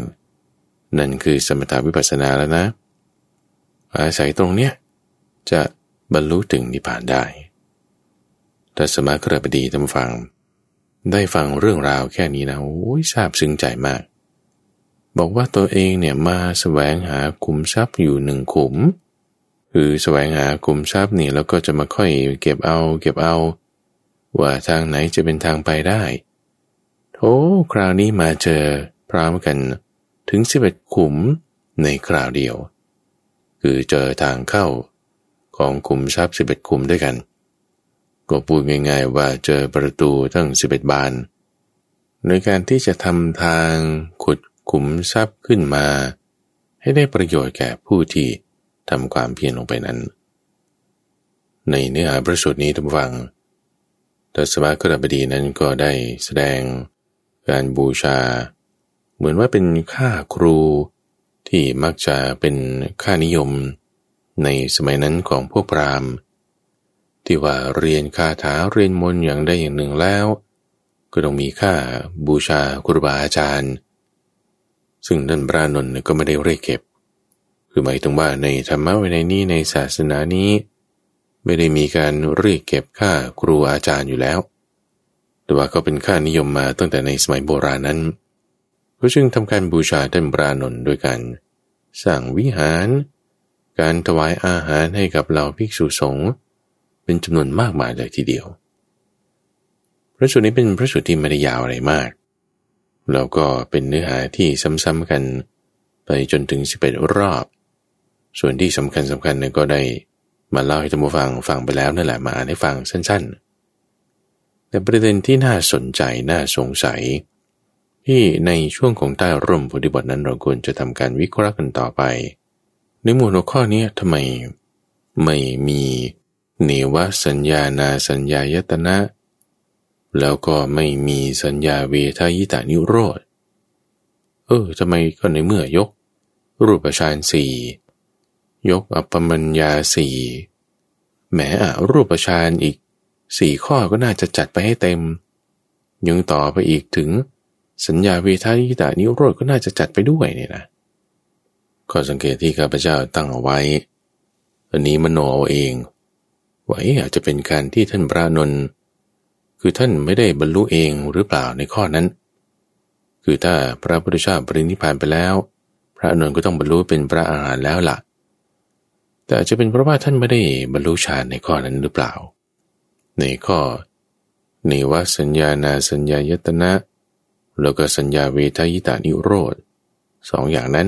นั่นคือสมถาวิปัสสนาแล้วนะ อาศัยตรงเนี้ย จะบรรลุถึงนิพพานได้แต่สมาครบดีทำฟัง ได้ฟังเรื่องราวแค่นี้นะโอ้ยทราบซึ้งใจมาก บอกว่าตัวเองเนี่ยมาแสวงหาคุมทรัพย์อยู่หนึ่งขุม คือแสวงหาคุมทรัพย์นี่แล้วก็จะมาค่อยเก็บเอา เก็บเอา ว่าทางไหนจะเป็นทางไปได้โธ่คราวนี้มาเจอพร้อมกันถึงสิบเอ็ดขุมในคราวเดียว คือเจอทางเข้า ของคุมทรัพย์สิบเอ็ดคุมด้วยกัน ก็พูดง่ายๆว่าเจอประตูตั้งสิบเอ็ดบานในการที่จะทำทางขุดขุมทรัพย์ขึ้นมา ให้ได้ประโยชน์แก่ผู้ที่ทำความเพียรลงไปนั้น ในเนื้อหาประสูตรนี้ทุกฟังทัศวกรบดีนั้นก็ได้แสดงการบูชา เหมือนว่าเป็นค่าครูที่มักจะเป็นค่านิยม ในสมัยนั้นของพวกพราหมณ์ที่ว่าเรียนคาถาเรียนมนต์อย่างใดอย่างหนึ่งแล้ว ก็ต้องมีค่าบูชาครูบาอาจารย์ ซึ่งท่านพระนนท์ก็ไม่ได้เรียกเก็บ คือหมายถึงว่าในธรรมะวินัยนี้ในศาสนานี้ ไม่ได้มีการเรียกเก็บค่าครูอาจารย์อยู่แล้ว แต่ว่าก็เป็นค่านิยมมาตั้งแต่ในสมัยโบราณนั้นก็จึงทำการบูชาท่านพระนนท์ด้วยการสร้างวิหาร การถวายอาหารให้กับเหล่าภิกษุสงฆ์เป็นจำนวนมากมายเลยทีเดียว พระสูตรนี้เป็นพระสูตรที่ไม่ได้ยาวอะไรมาก แล้วก็เป็นเนื้อหาที่ซ้ำๆกันไปจนถึง 11 รอบ ส่วนที่สำคัญสำคัญเนี่ยก็ได้มาเล่าให้ท่านผู้ฟังฟังไปแล้วนั่นแหละมาอ่านให้ฟังสั้น ๆ แต่ประเด็นที่น่าสนใจน่าสงสัย ที่ในช่วงของใต้ร่มพุทธิบทนั้นเราควรจะทำการวิเคราะห์กันต่อไป ในหมวดหัวข้อนี้ทำไมไม่มีเนวสัญญานาสัญญายตนะ แล้วก็ไม่มีสัญญาเวทายตานิโรธ เออทำไมก็ในเมื่อยก รูปฌานสี่ยกอัปปมัญญาสี่แหมอะรูปฌานอีกสี่ข้อก็น่าจะจัดไปให้เต็ม ยังต่อไปอีกถึงสัญญาเวทายตานิโรธก็น่าจะจัดไปด้วยเนี่ยนะ ข้อสังเกตที่ข้าพเจ้าตั้งเอาไว้ อันนี้มโนเอาเองว่าอาจจะเป็นการที่ท่านพระนนท์คือท่านไม่ได้บรรลุเองหรือเปล่าในข้อนั้น คือถ้าพระพุทธเจ้าปรินิพพานไปแล้ว พระนนท์ก็ต้องบรรลุเป็นพระอาหารแล้วละ่ะ แต่อาจจะเป็นเพราะว่าท่านไม่ได้บรรลุฌานในข้อนั้นหรือเปล่า ในข้อในว่าสัญญานาสัญญายตนะแล้วก็สัญญาเวทายตานิโรธสองอย่างนั้น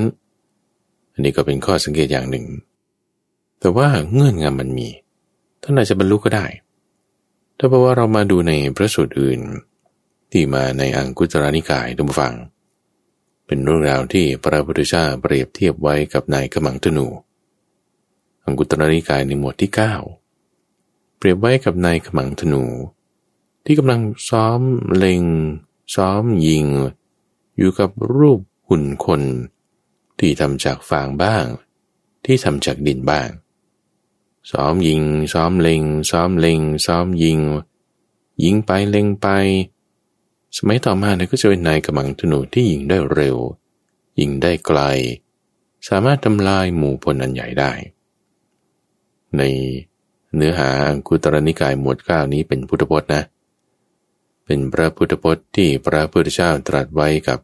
อันนี้ก็เป็นข้อสังเกตอย่างหนึ่ง แต่ว่าเงื่อนงำมันมีท่านอาจจะบรรลุก็ได้ ถ้าเพราะว่าเรามาดูในพระสูตรอื่น ที่มาในอังคุตรานิกายทุกฟัง เป็นเรื่องราวที่พระพุทธเจ้าเปรียบเทียบไว้กับนายกมังธนู อังคุตรานิกายในหมวดที่ 9 เปรียบไว้กับนายกมังธนู ที่กำลังซ้อมเล็ง ซ้อมยิง อยู่กับรูปหุ่นคน ที่ทำจากฟางบ้าง ที่ทำจากดินบ้าง ซ้อมยิง ซ้อมเล็ง ซ้อมเล็ง ซ้อมยิง ยิงไปเล็งไป สมัยต่อมาเนี่ยก็จะเป็นนายกำลังธนูที่ยิงได้เร็ว ยิงได้ไกล สามารถทำลายหมู่พลอันใหญ่ได้ ในเนื้อหาอังคุตรนิกายหมวดเก้านี้เป็นพุทธพจน์นะ เป็นพระพุทธพจน์ที่พระพุทธเจ้าตรัสไว้กับ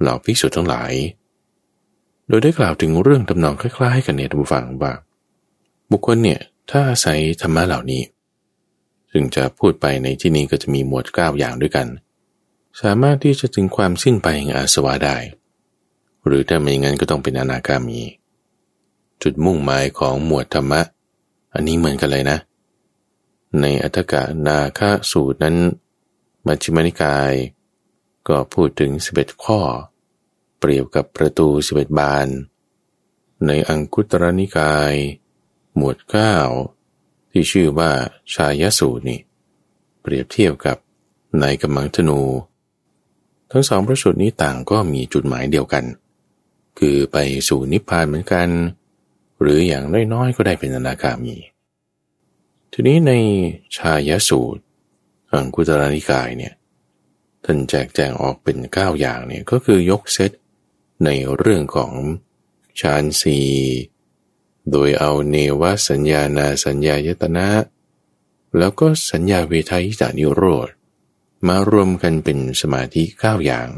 เหล่าภิกษุทั้งหลาย โดยได้กล่าวถึงเรื่องตำนองคล้ายๆ กันเนี่ยท่านผู้ฟังว่า บุคคลเนี่ยถ้าอาศัยธรรมะเหล่านี้ ซึ่งจะพูดไปในที่นี้ก็จะมีหมวดเก้าอย่างด้วยกัน สามารถที่จะถึงความสิ้นไปแห่งอาสวะได้ หรือถ้าไม่งั้นก็ต้องเป็นอนาคามี จุดมุ่งหมายของหมวดธรรมะ อันนี้เหมือนกันเลยนะ ในอัตกะนาคาสูตรนั้น มัชฌิมานิกาย ก็พูดถึง11ข้อ เปรียบกับประตู11บเอ็ดบาน ในอังคุตรนิกาย หมวดเก้าที่ชื่อว่าชายสูตรนี่ เปรียบเทียบกับในกำมังธนู ทั้งสองพระสูตรนี้ต่างก็มีจุดหมายเดียวกัน คือไปสู่นิพพานเหมือนกัน หรืออย่างน้อยๆก็ได้เป็นอนาคามี ทีนี้ในชายสูตรอังคุตรนิกายเนี่ยท่านแจกแจงออกเป็นเก้าอย่างเนี่ยก็คือยกเซต ในเรื่องของฌานสีโดยเอาเนวสัญญานาสัญญายตนะ แล้วก็สัญญาเวทายตานิโรธมารวมกันเป็นสมาธิเก้าอย่าง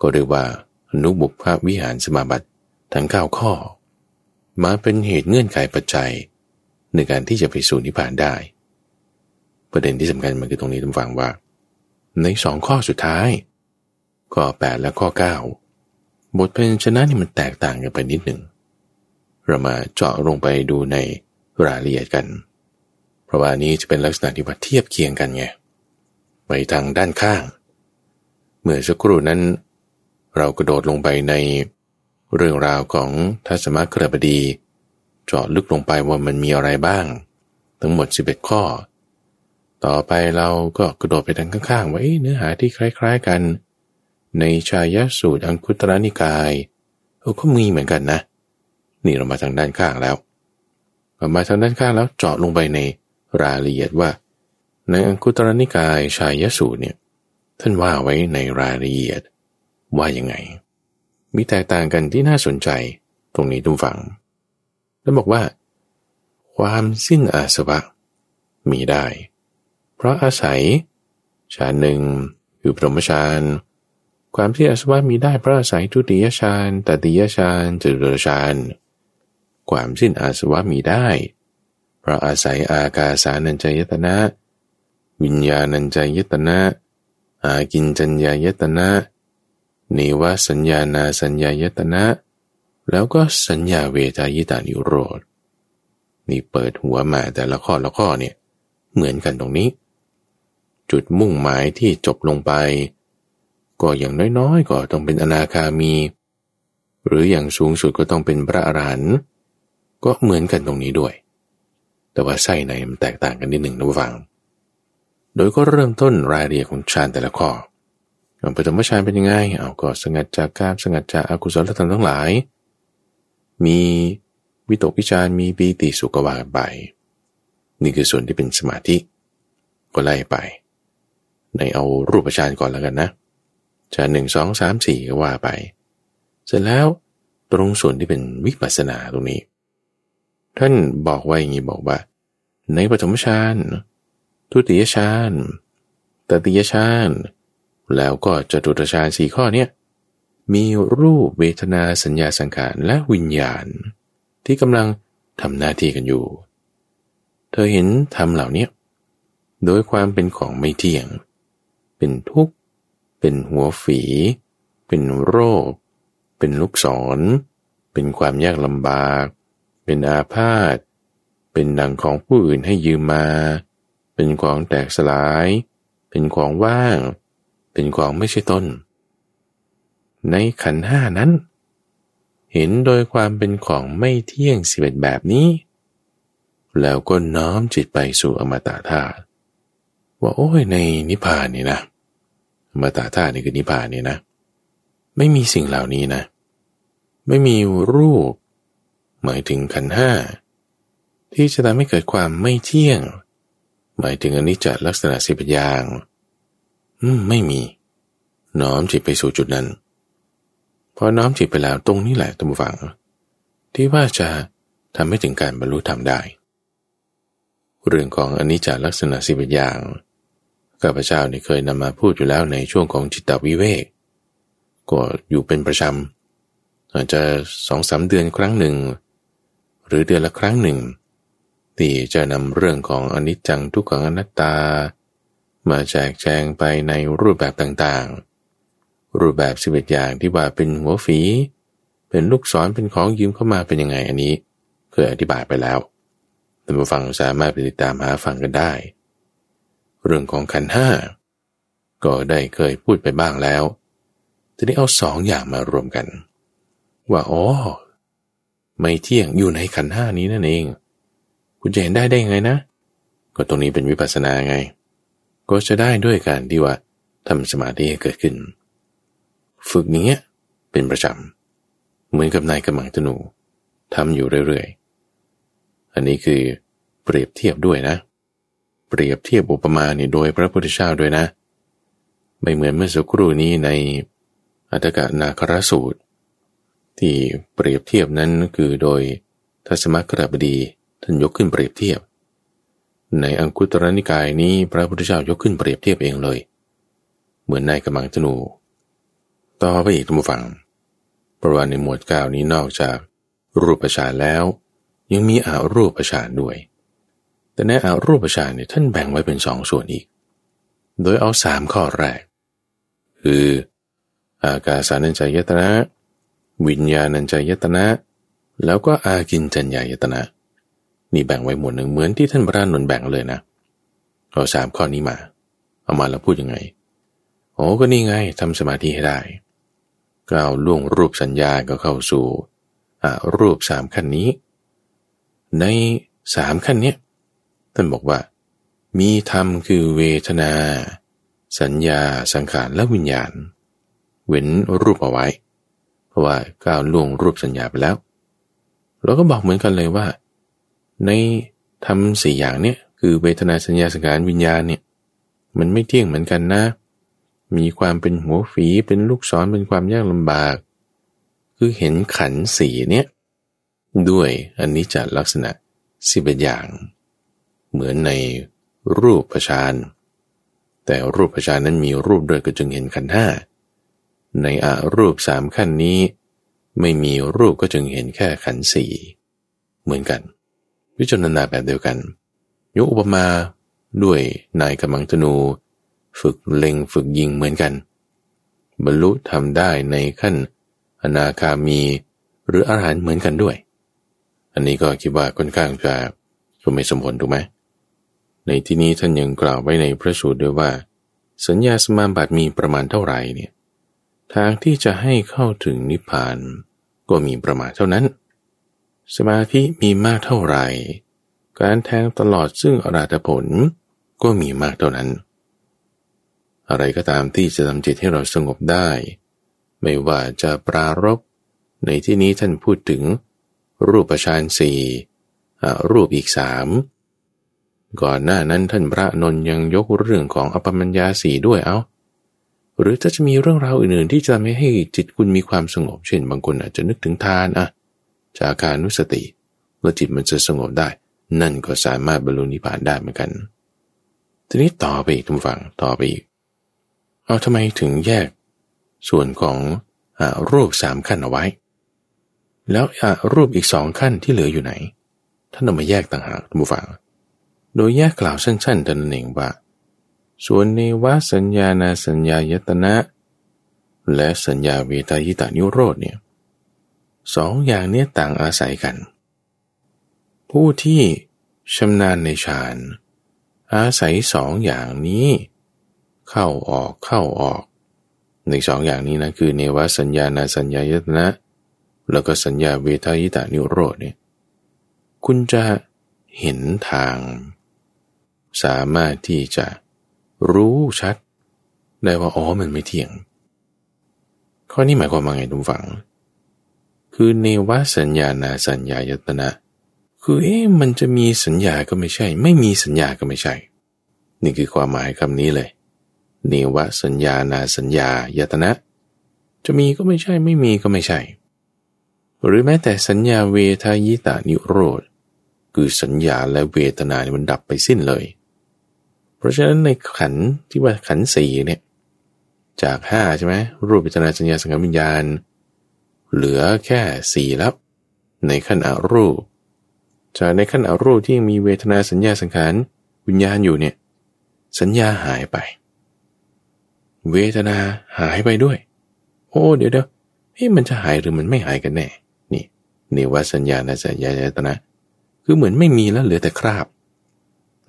ก็เรียกว่าอนุบุพภวิหารสมาบัติทั้งเก้าข้อ มาเป็นเหตุเงื่อนไขปัจจัย ในการที่จะไปสู่นิพพานได้ ประเด็นที่สำคัญมันคือตรงนี้ต้องฟังว่า ในสองข้อสุดท้าย ข้อ 8 และข้อ 9 บทเพลงชนะนี่มันแตกต่างกันไปนิดหนึ่ง เรามาเจาะลงไปดูในรายละเอียดกัน เพราะว่านี้จะเป็นลักษณะที่ว่าเทียบเคียงกันไง ไปทางด้านข้าง เมื่อสักครู่นั้น เรากระโดดลงไปในเรื่องราวของทัศมครบดี เจาะลึกลงไปว่ามันมีอะไรบ้าง ทั้งหมด 11 ข้อ ต่อไปเราก็กระโดดไปทางข้างๆว่าเนื้อหาที่คล้าย ๆ กัน ในชายสูตรอังคุตรนิกายเออก็มีเหมือนกันนะ นี่เรามาทางด้านข้างแล้วมาทางด้านข้างแล้วเจาะลงไปในรายละเอียดว่า ในอังคุตรนิกายชายสูตรเนี่ยท่านว่าไว้ในรายละเอียดว่ายังไง มีแตกต่างกันที่น่าสนใจตรงนี้ทุกฝัง แล้วบอกว่า ความสิ้นอาสวะมีได้ เพราะอาศัยฌานหนึ่งคือพรหมฌาน ความที่อาสวะมีได้เพราะอาศัยทุติยฌานตติยฌานจตุตฌานความสิ้นอาสวะมีได้ เพราะอาศัยอากาสานัญจยตนะ วิญญาณัญจยตนะ อากินจัญญายตนะนิวสัญญานาสัญญายตนะ แล้วก็สัญญาเวทายตานิโรธนี่เปิดหัวมาแต่ละข้อละข้อเนี่ยเหมือนกันตรงนี้ จุดมุ่งหมายที่จบลงไป ก็อย่างน้อยๆ ก็ต้องเป็นอนาคามี หรืออย่างสูงสุดก็ต้องเป็นพระอรหันต์ก็เหมือนกันตรงนี้ด้วย แต่ว่าไส้ในมันแตกต่างกันนิดหนึ่งนะฟัง โดยก็เริ่มต้นรายละเอียดของฌานแต่ละข้อปฐมฌานเป็นยังไง เอาก็สงัดจากการสงัดจากอากุศลธรรมทั้งหลาย มีวิตกวิจารมีปีติสุขวาไปนี่คือส่วนที่เป็นสมาธิ ก็ไล่ไป ในเอารูปฌานก่อนแล้วกันนะ ฌานหนึ่งสองสามสี่ก็ว่าไป เสร็จแล้วตรงส่วนที่เป็นวิปัสสนาตรงนี้ ท่านบอกไว้อย่างนี้บอกว่า ในปฐมฌานทุติยฌานตติยฌานแล้วก็จตุตฌานสี่ข้อเนี้ยมีรูปเวทนาสัญญาสังขารและวิญญาณ ที่กำลังทำหน้าที่กันอยู่ เธอเห็นธรรมเหล่านี้โดยความเป็นของไม่เที่ยง เป็นทุกข์ เป็นหัวฝี เป็นโรค เป็นลูกศร เป็นความยากลำบาก เป็นอาพาธ เป็นดังของผู้อื่นให้ยืมมา เป็นของแตกสลาย เป็นของว่าง เป็นของไม่ใช่ต้น ในขันห้านั้น เห็นโดยความเป็นของไม่เที่ยงสิบเอ็ดแบบนี้ แล้วก็น้อมจิตไปสู่อมตะธาตุว่าโอ้ยในนิพพานนี่นะ มาตะธาตุนี่คือนิพพานเนี่ยนะ ไม่มีสิ่งเหล่านี้นะ ไม่มีรูป หมายถึงขันห้าที่จะทำให้เกิดความไม่เที่ยง หมายถึงอนิจจลักษณะสิบอย่างอืมไม่มี น้อมจิตไปสู่จุดนั้น พอน้อมจิตไปแล้วตรงนี้แหละตัมฝัง ที่ว่าจะทำให้ถึงการบรรลุธรรมได้ เรื่องของอนิจจลักษณะสิบอย่าง ข้าพเจ้านี่เคยนำมาพูดอยู่แล้วในช่วงของจิตวิเวก ก็อยู่เป็นประจำอาจจะสองสาเดือนครั้งหนึ่ง หรือเดือนละครั้งหนึ่ง ที่จะนำเรื่องของอนิจจังทุกขังอนัตตา มาแจกแจงไปในรูปแบบต่างๆ รูปแบบสิบเอ็ดอย่างที่ว่าเป็นหัวฝี เป็นลูกศรเป็นของยืมเข้ามาเป็นยังไงอันนี้เคยอธิบายไปแล้วท่านผู้ฟังสามารถไปติดตามหาฟังกันได้ เรื่องของขันห้าก็ได้เคยพูดไปบ้างแล้ว ทีนี้เอาสองอย่างมารวมกัน ว่าอ๋อไม่เที่ยงอยู่ในขันห้านี้นั่นเอง คุณจะเห็นได้ได้ไงนะ ก็ตรงนี้เป็นวิปัสสนาไง ก็จะได้ด้วยการที่ว่าทำสมาธิให้เกิดขึ้น ฝึกอย่างเงี้ยเป็นประจำเหมือนกับนายกำลังธนูทำอยู่เรื่อยๆ อันนี้คือเปรียบเทียบด้วยนะ เปรียบเทียบอุปมาเนี่ยโดยพระพุทธเจ้าด้วยนะ ไม่เหมือนเมื่อสักครู่นี้ในอัตถกนาครสูตร ที่เปรียบเทียบนั้นคือโดยทัศมกรบดีท่านยกขึ้นเปรียบเทียบ ในอังคุตรนิกายนี้พระพุทธเจ้ายกขึ้นเปรียบเทียบเองเลย เหมือนนายกำลังธนู ต่อไปอีกทุกฝังประวัติในหมวดเก้านี้นอกจากรูปฌานแล้ว ยังมีอารูปฌานด้วย แต่ในอารูปฌานเนี่ยท่านแบ่งไว้เป็นสองส่วนอีก โดยเอาสามข้อแรก คืออากาสานัญจายตนะ วิญญาณัญจายตนะ แล้วก็อากินจัญญายตนะ นี่แบ่งไว้หมวดหนึ่งเหมือนที่ท่านพระนนท์แบ่งเลยนะ เอาสามข้อนี้มา เอามาแล้วพูดยังไง โอ้ก็นี่ไงทำสมาธิให้ได้ก้าวล่วงรูปสัญญาก็เข้าสู่รูปสามขั้นนี้ ในสามขั้นเนี้ย ท่านบอกว่า มีธรรมคือเวทนา สัญญาสังขารและวิญญาณ เว้นรูปเอาไว้ เพราะว่าก้าวล่วงรูปสัญญาไปแล้ว เราก็บอกเหมือนกันเลยว่า ในทำสี่อย่างเนี่ยคือเวทนาสัญญาสังขารวิญญาณเนี่ยมันไม่เที่ยงเหมือนกันนะ มีความเป็นหัวฝีเป็นลูกศรเป็นความยากลำบาก คือเห็นขันสีเนี่ยด้วยอันนี้จัดลักษณะสิบอย่าง เหมือนในรูปประชานแต่รูปประชานนั้นมีรูปด้วยก็จึงเห็นขันห้าในอารูปสามขั้นนี้ ไม่มีรูปก็จึงเห็นแค่ขันสี่เหมือนกัน วิจารณาแบบเดียวกันยกอุปมาด้วยนายกำลังธนู ฝึกเล็งฝึกยิงเหมือนกัน บรรลุทำได้ในขั้นอนาคามีหรืออาหารเหมือนกันด้วย อันนี้ก็คิดว่าค่อนข้างจะสมเหตุสมผลถูกไหม ในที่นี้ท่านยังกล่าวไว้ในพระสูตรด้วยว่า สัญญาสมาบัติมีประมาณเท่าไหร่เนี่ยทางที่จะให้เข้าถึงนิพพานก็มีประมาณเท่านั้น สมาธิมีมากเท่าไหร่ การแทงตลอดซึ่งอราธผลก็มีมากเท่านั้น อะไรก็ตามที่จะทำจิตให้เราสงบได้ ไม่ว่าจะปรารบในที่นี้ท่านพูดถึง รูปฌานสี่รูปอีกสาม ก่อนหน้านั้นท่านพระนนยังยกเรื่องของอปมัญญาสีด้วยเอาหรือจะจะมีเรื่องราวอื่นๆ ที่จะไม่ให้จิตคุณมีความสงบ เช่น บางคนอาจจะนึกถึงทานอะจาการนุสติแล้วจิตมันจะสงบได้ นั่นก็สามารถบรรลุนิพพานได้เหมือนกัน ทีนี้ต่อไปอีกทุกฝั่งต่อไปอีกเอาทำไมถึงแยก ส่วนของอรูปสามขั้นเอาไว้ แล้วรูปอีกสองขั้นที่เหลืออยู่ไหนท่านเอามาแยกต่างหากทุกฝั่ง โดยแยกกล่าวสั้นๆแต่นั่นเองว่า ส่วนในวสัญญาณสัญญายตนะ และสัญญาเวทายตานิโรธเนี่ยสองอย่างนี้ต่างอาศัยกัน ผู้ที่ชำนาญในฌานอาศัยสองอย่างนี้ เข้าออกเข้าออกในสองอย่างนี้นะคือเนวสัญญาณสัญญายตนะ แล้วก็สัญญาเวทายตานิโรธเนี่ยคุณจะเห็นทาง สามารถที่จะรู้ชัด ได้ว่าอ๋อมันไม่เที่ยง ข้อนี้หมายความว่าไงทุกฝัง คือเนวสัญญาณสัญญายตนะ คือเอ๊ะมันจะมีสัญญาก็ไม่ใช่ ไม่มีสัญญาก็ไม่ใช่ นี่คือความหมายคำนี้เลย เนวสัญญานาสัญญายตนะ จะมีก็ไม่ใช่ ไม่มีก็ไม่ใช่ หรือแม้แต่สัญญาเวทายตานิโรธคือสัญญาและเวทนานี่มันดับไปสิ้นเลย เพราะฉะนั้นในขันที่ว่าขันสี่เนี่ยจากห้าใช่ไหมรูปเวทนาสัญญาสังขารวิญญาณ เหลือแค่สี่ล้วในขั้นอรูป จากในขั้นอรูปที่ยังมีเวทนาสัญญาสังขารวิญญาณอยู่เนี่ยสัญญาหายไป เวทนาหายไปด้วย โอ้เดี๋ยวเดี๋ยวเฮ้มันจะหายหรือมันไม่หายกันแน่นี่เนวสัญญาณสัญญาญตนะ คือเหมือนไม่มีแล้วเหลือแต่คราบ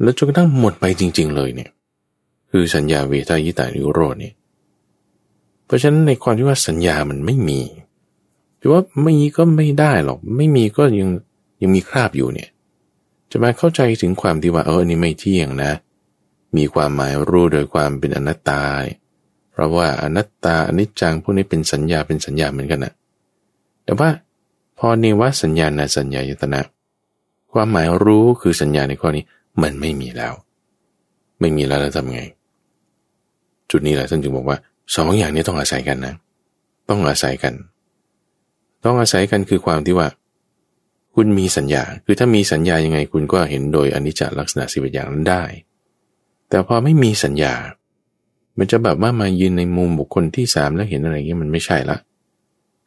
แล้วจนกระทั่งหมดไปจริง ๆ เลยเนี่ย คือสัญญาเวทายตานิโรธเนี่ยเพราะฉะนั้นในความที่ว่าสัญญามันไม่มีแปลว่าไม่มีก็ไม่ได้หรอก ไม่มีก็ยังยังมีคราบอยู่เนี่ย จะมาเข้าใจถึงความที่ว่าเอออันนี้ไม่เที่ยงนะ มีความหมายรู้โดยความเป็นอนัตตา เพราะว่าอนัตตาอนิจจังพวกนี้เป็นสัญญาเป็นสัญญาเหมือนกันนะแต่ว่าพอเนวสัญญาณสัญญายตนะ ความหมายรู้คือสัญญาในข้อนี้ มันไม่มีแล้ว ไม่มีแล้วแล้วทำไง จุดนี้แหละท่านจึงบอกว่าสองอย่างนี้ต้องอาศัยกันนะ ต้องอาศัยกัน ต้องอาศัยกันคือความที่ว่า คุณมีสัญญา คือถ้ามีสัญญายังไงคุณก็เห็นโดยอนิจจลักษณะสิบอย่างนั้นได้ แต่พอไม่มีสัญญา มันจะแบบว่ามายืนในมุมบุคคลที่สามแล้วเห็นอะไรเงี้ยมันไม่ใช่ละ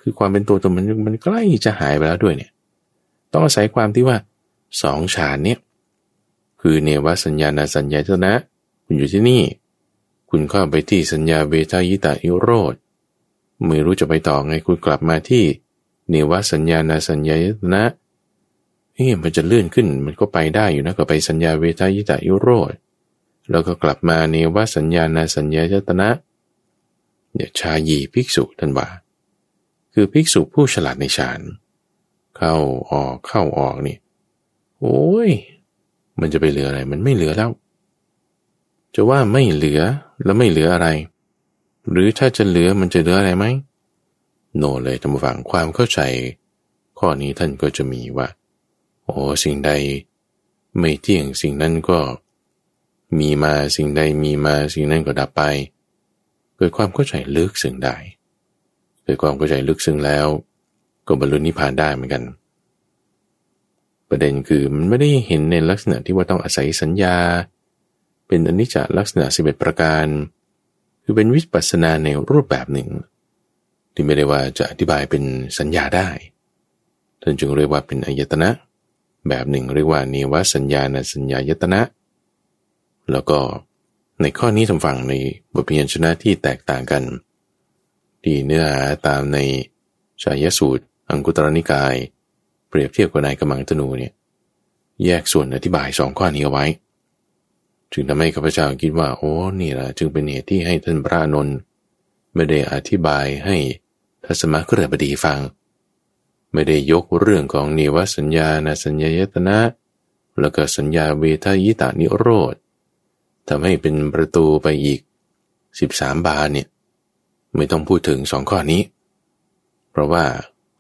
คือความเป็นตัวตนมันมันใกล้จะหายไปแล้วด้วยเนี่ย ต้องอาศัยความที่ว่าสองฌานเนี่ย คือเนวสัญญาณสัญญาเจนะ คุณอยู่ที่นี่ คุณเข้าไปที่สัญญาเวทายตาอิโรธไม่รู้จะไปต่อไงคุณกลับมาที่เนวสัญญาณสัญญาเจนะเฮ้ยมันจะเลื่อนขึ้นมันก็ไปได้อยู่นะก็ไปสัญญาเวทายตายุโรธแล้วก็กลับมาเนวสัญญาณสัญญายตนะเนี่ยชายีภิกษุท่านว่าคือภิกษุผู้ฉลาดในฌานเข้าออกเข้าออกนี่ โอ้ย มันจะไปเหลืออะไร มันไม่เหลือแล้ว จะว่าไม่เหลือแล้วไม่เหลืออะไร หรือถ้าจะเหลือมันจะเหลืออะไรไหมโนเลยท่านผู้ฟังความเข้าใจ ข้อนี้ท่านก็จะมีว่า โอ้สิ่งใด ไม่เที่ยงสิ่งนั้นก็ มีมาสิ่งใดมีมาสิ่งนั้นก็ดับไป เกิดความเข้าใจลึกซึ้งได้ เกิดความเข้าใจลึกซึ้งแล้ว ก็บรรลุนิพพานได้เหมือนกัน ประเด็นคือมันไม่ได้เห็นในลักษณะที่ว่าต้องอาศัยสัญญา เป็นอนิจจลักษณะสิบเอ็ดประการ คือเป็นวิปัสสนาในรูปแบบหนึ่ง ที่ไม่ได้ว่าจะอธิบายเป็นสัญญาได้ท่านจึงเรียกว่าเป็นอายตนะ แบบหนึ่งเรียกว่าเนวสัญญาณสัญญายตนะ แล้วก็ในข้อนี้ทำฟังในบทเพียนชนะที่แตกต่างกันที่เนื้อหาตามในชายสูตร อังกุตรนิกาย เปรียบเทียบกับนายกำมังธนูเนี่ยแยกส่วนอธิบายสองข้อนี้เอาไว้ จึงทำให้ข้าพเจ้าคิดว่า โอ้นี่แหละจึงเป็นเหตุที่ให้ท่านพระนนท์ไม่ได้อธิบายให้ทัศมะเรือบดีฟัง ไม่ได้ยกเรื่องของเนวสัญญาณสัญญายตนะ แล้วก็สัญญาเวทายตานิโรธทำให้เป็นประตูไปอีก 13 บานเนี่ย ไม่ต้องพูดถึงสองข้อนี้ เพราะว่า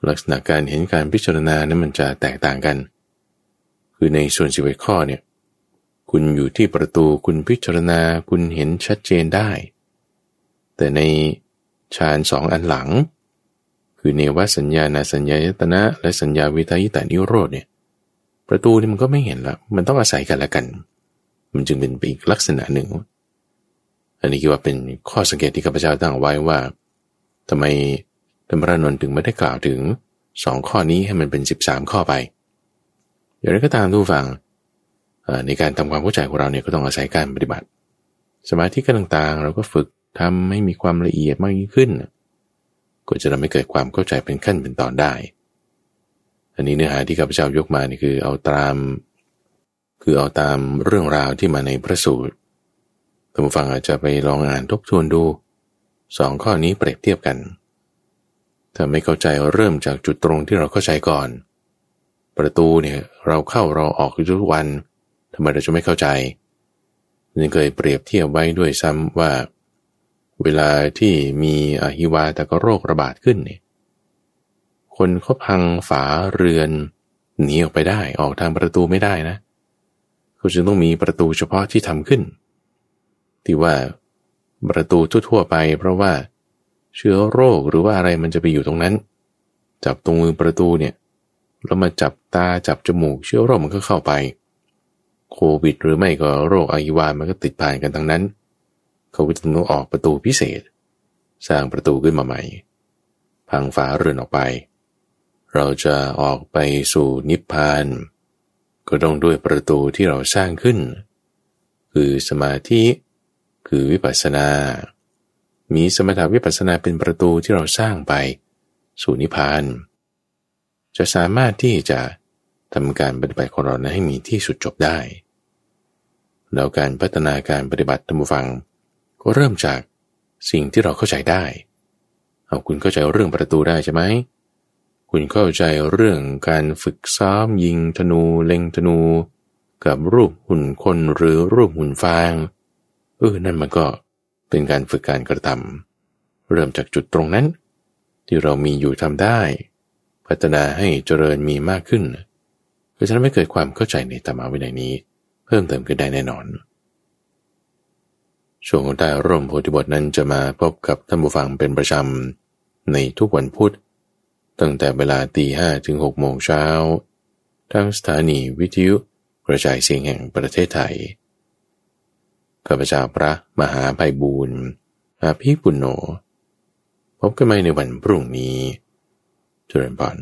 ลักษณะการเห็นการพิจารณานั้นมันจะแตกต่างกัน คือในส่วนสิบเอ็ดข้อเนี่ยคุณอยู่ที่ประตูคุณพิจารณาคุณเห็นชัดเจนได้ แต่ในฌานสองอันหลัง คือเนวสัญญาณสัญญายตนะ และสัญญาวิทายตานิโรธเนี่ยประตูนี่มันก็ไม่เห็นละมันต้องอาศัยกันละกัน มันจึงเป็นอีกลักษณะหนึ่ง อันนี้คิดว่าเป็นข้อสังเกตที่ข้าพเจ้าตั้งไว้ว่าทำไม ธรรมรานนท์ถึงไม่ได้กล่าวถึงสองข้อนี้ให้มันเป็นสิบสามข้อไปอย่างไรก็ตามทุกฝั่งในการทำความเข้าใจของเราเนี่ยก็ต้องอาศัยการปฏิบัติ สมาธิกันต่างๆ เราก็ฝึกทำให้มีความละเอียดมากยิ่งขึ้น ก็จะทำให้เกิดความเข้าใจเป็นขั้นเป็นตอนได้ อันนี้เนื้อหาที่ข้าพเจ้ายกมานี่คือเอาตาม คือเอาตามเรื่องราวที่มาในพระสูตรท่านผู้ฟังอาจจะไปลองอ่านทบทวนดูสองข้อนี้เปรียบเทียบกัน ถ้าไม่เข้าใจเริ่มจากจุดตรงที่เราเข้าใจก่อน ประตูเนี่ยเราเข้าเราออกทุกวันทำไมเราจะไม่เข้าใจนี่เคยเปรียบเทียบไว้ด้วยซ้ำว่า เวลาที่มีอหิวาแต่ก็โรคระบาดขึ้นเนี่ยคนเขาพังฝาเรือนหนีออกไปได้ออกทางประตูไม่ได้นะก็จึงต้องมีประตูเฉพาะที่ทำขึ้น ที่ว่าประตูทั่วๆไปเพราะว่า เชื้อโรคหรือว่าอะไรมันจะไปอยู่ตรงนั้น จับตรงมือประตูเนี่ยแล้วมาจับตาจับจมูกเชื้อโรคมันก็เข้าไป โควิด หรือไม่ก็โรคอหิวามันก็ติดผ่านกันทั้งนั้นเขาก็ต้องออกประตูพิเศษ สร้างประตูขึ้นมาใหม่ พังฝาเรือนออกไป เราจะออกไปสู่นิพพาน ก็ต้องด้วยประตูที่เราสร้างขึ้น คือสมาธิ คือวิปัสสนา มีสมถาวิปัสสนาเป็นประตูที่เราสร้างไป สู่นิพพาน จะสามารถที่จะทำการปฏิบัติของเรานะให้มีที่สุดจบได้ แล้วการพัฒนาการปฏิบัติธรรมฟัง ก็เริ่มจากสิ่งที่เราเข้าใจได้ เอาคุณเข้าใจเรื่องประตูได้ใช่ไหม คุณเข้าใจเรื่องการฝึกซ้อมยิงธนูเล็งธนู กับรูปหุ่นคนหรือรูปหุ่นฟาง เออ นั่นมันก็ เป็นการฝึกการกระทำเริ่มจากจุดตรงนั้น ที่เรามีอยู่ทำได้ พัฒนาให้เจริญมีมากขึ้นก็จะทำให้เกิดความเข้าใจในธรรมวินัยนี้ เพิ่มเติมขึ้นได้แน่นอน ช่วงของใต้ร่มโพธิบทนั้นจะมาพบกับท่านผู้ฟังเป็นประจำในทุกวันพุธตั้งแต่เวลาตีห้ถึงหกโมงเช้าทางสถานีวิทยุกระจายเสียงแห่งประเทศไทย ข้าพเจ้าพระมหาไพบูรณ์อาภีปุณโญพบกันใหม่ในวันพรุ่งนี้ เจริญพร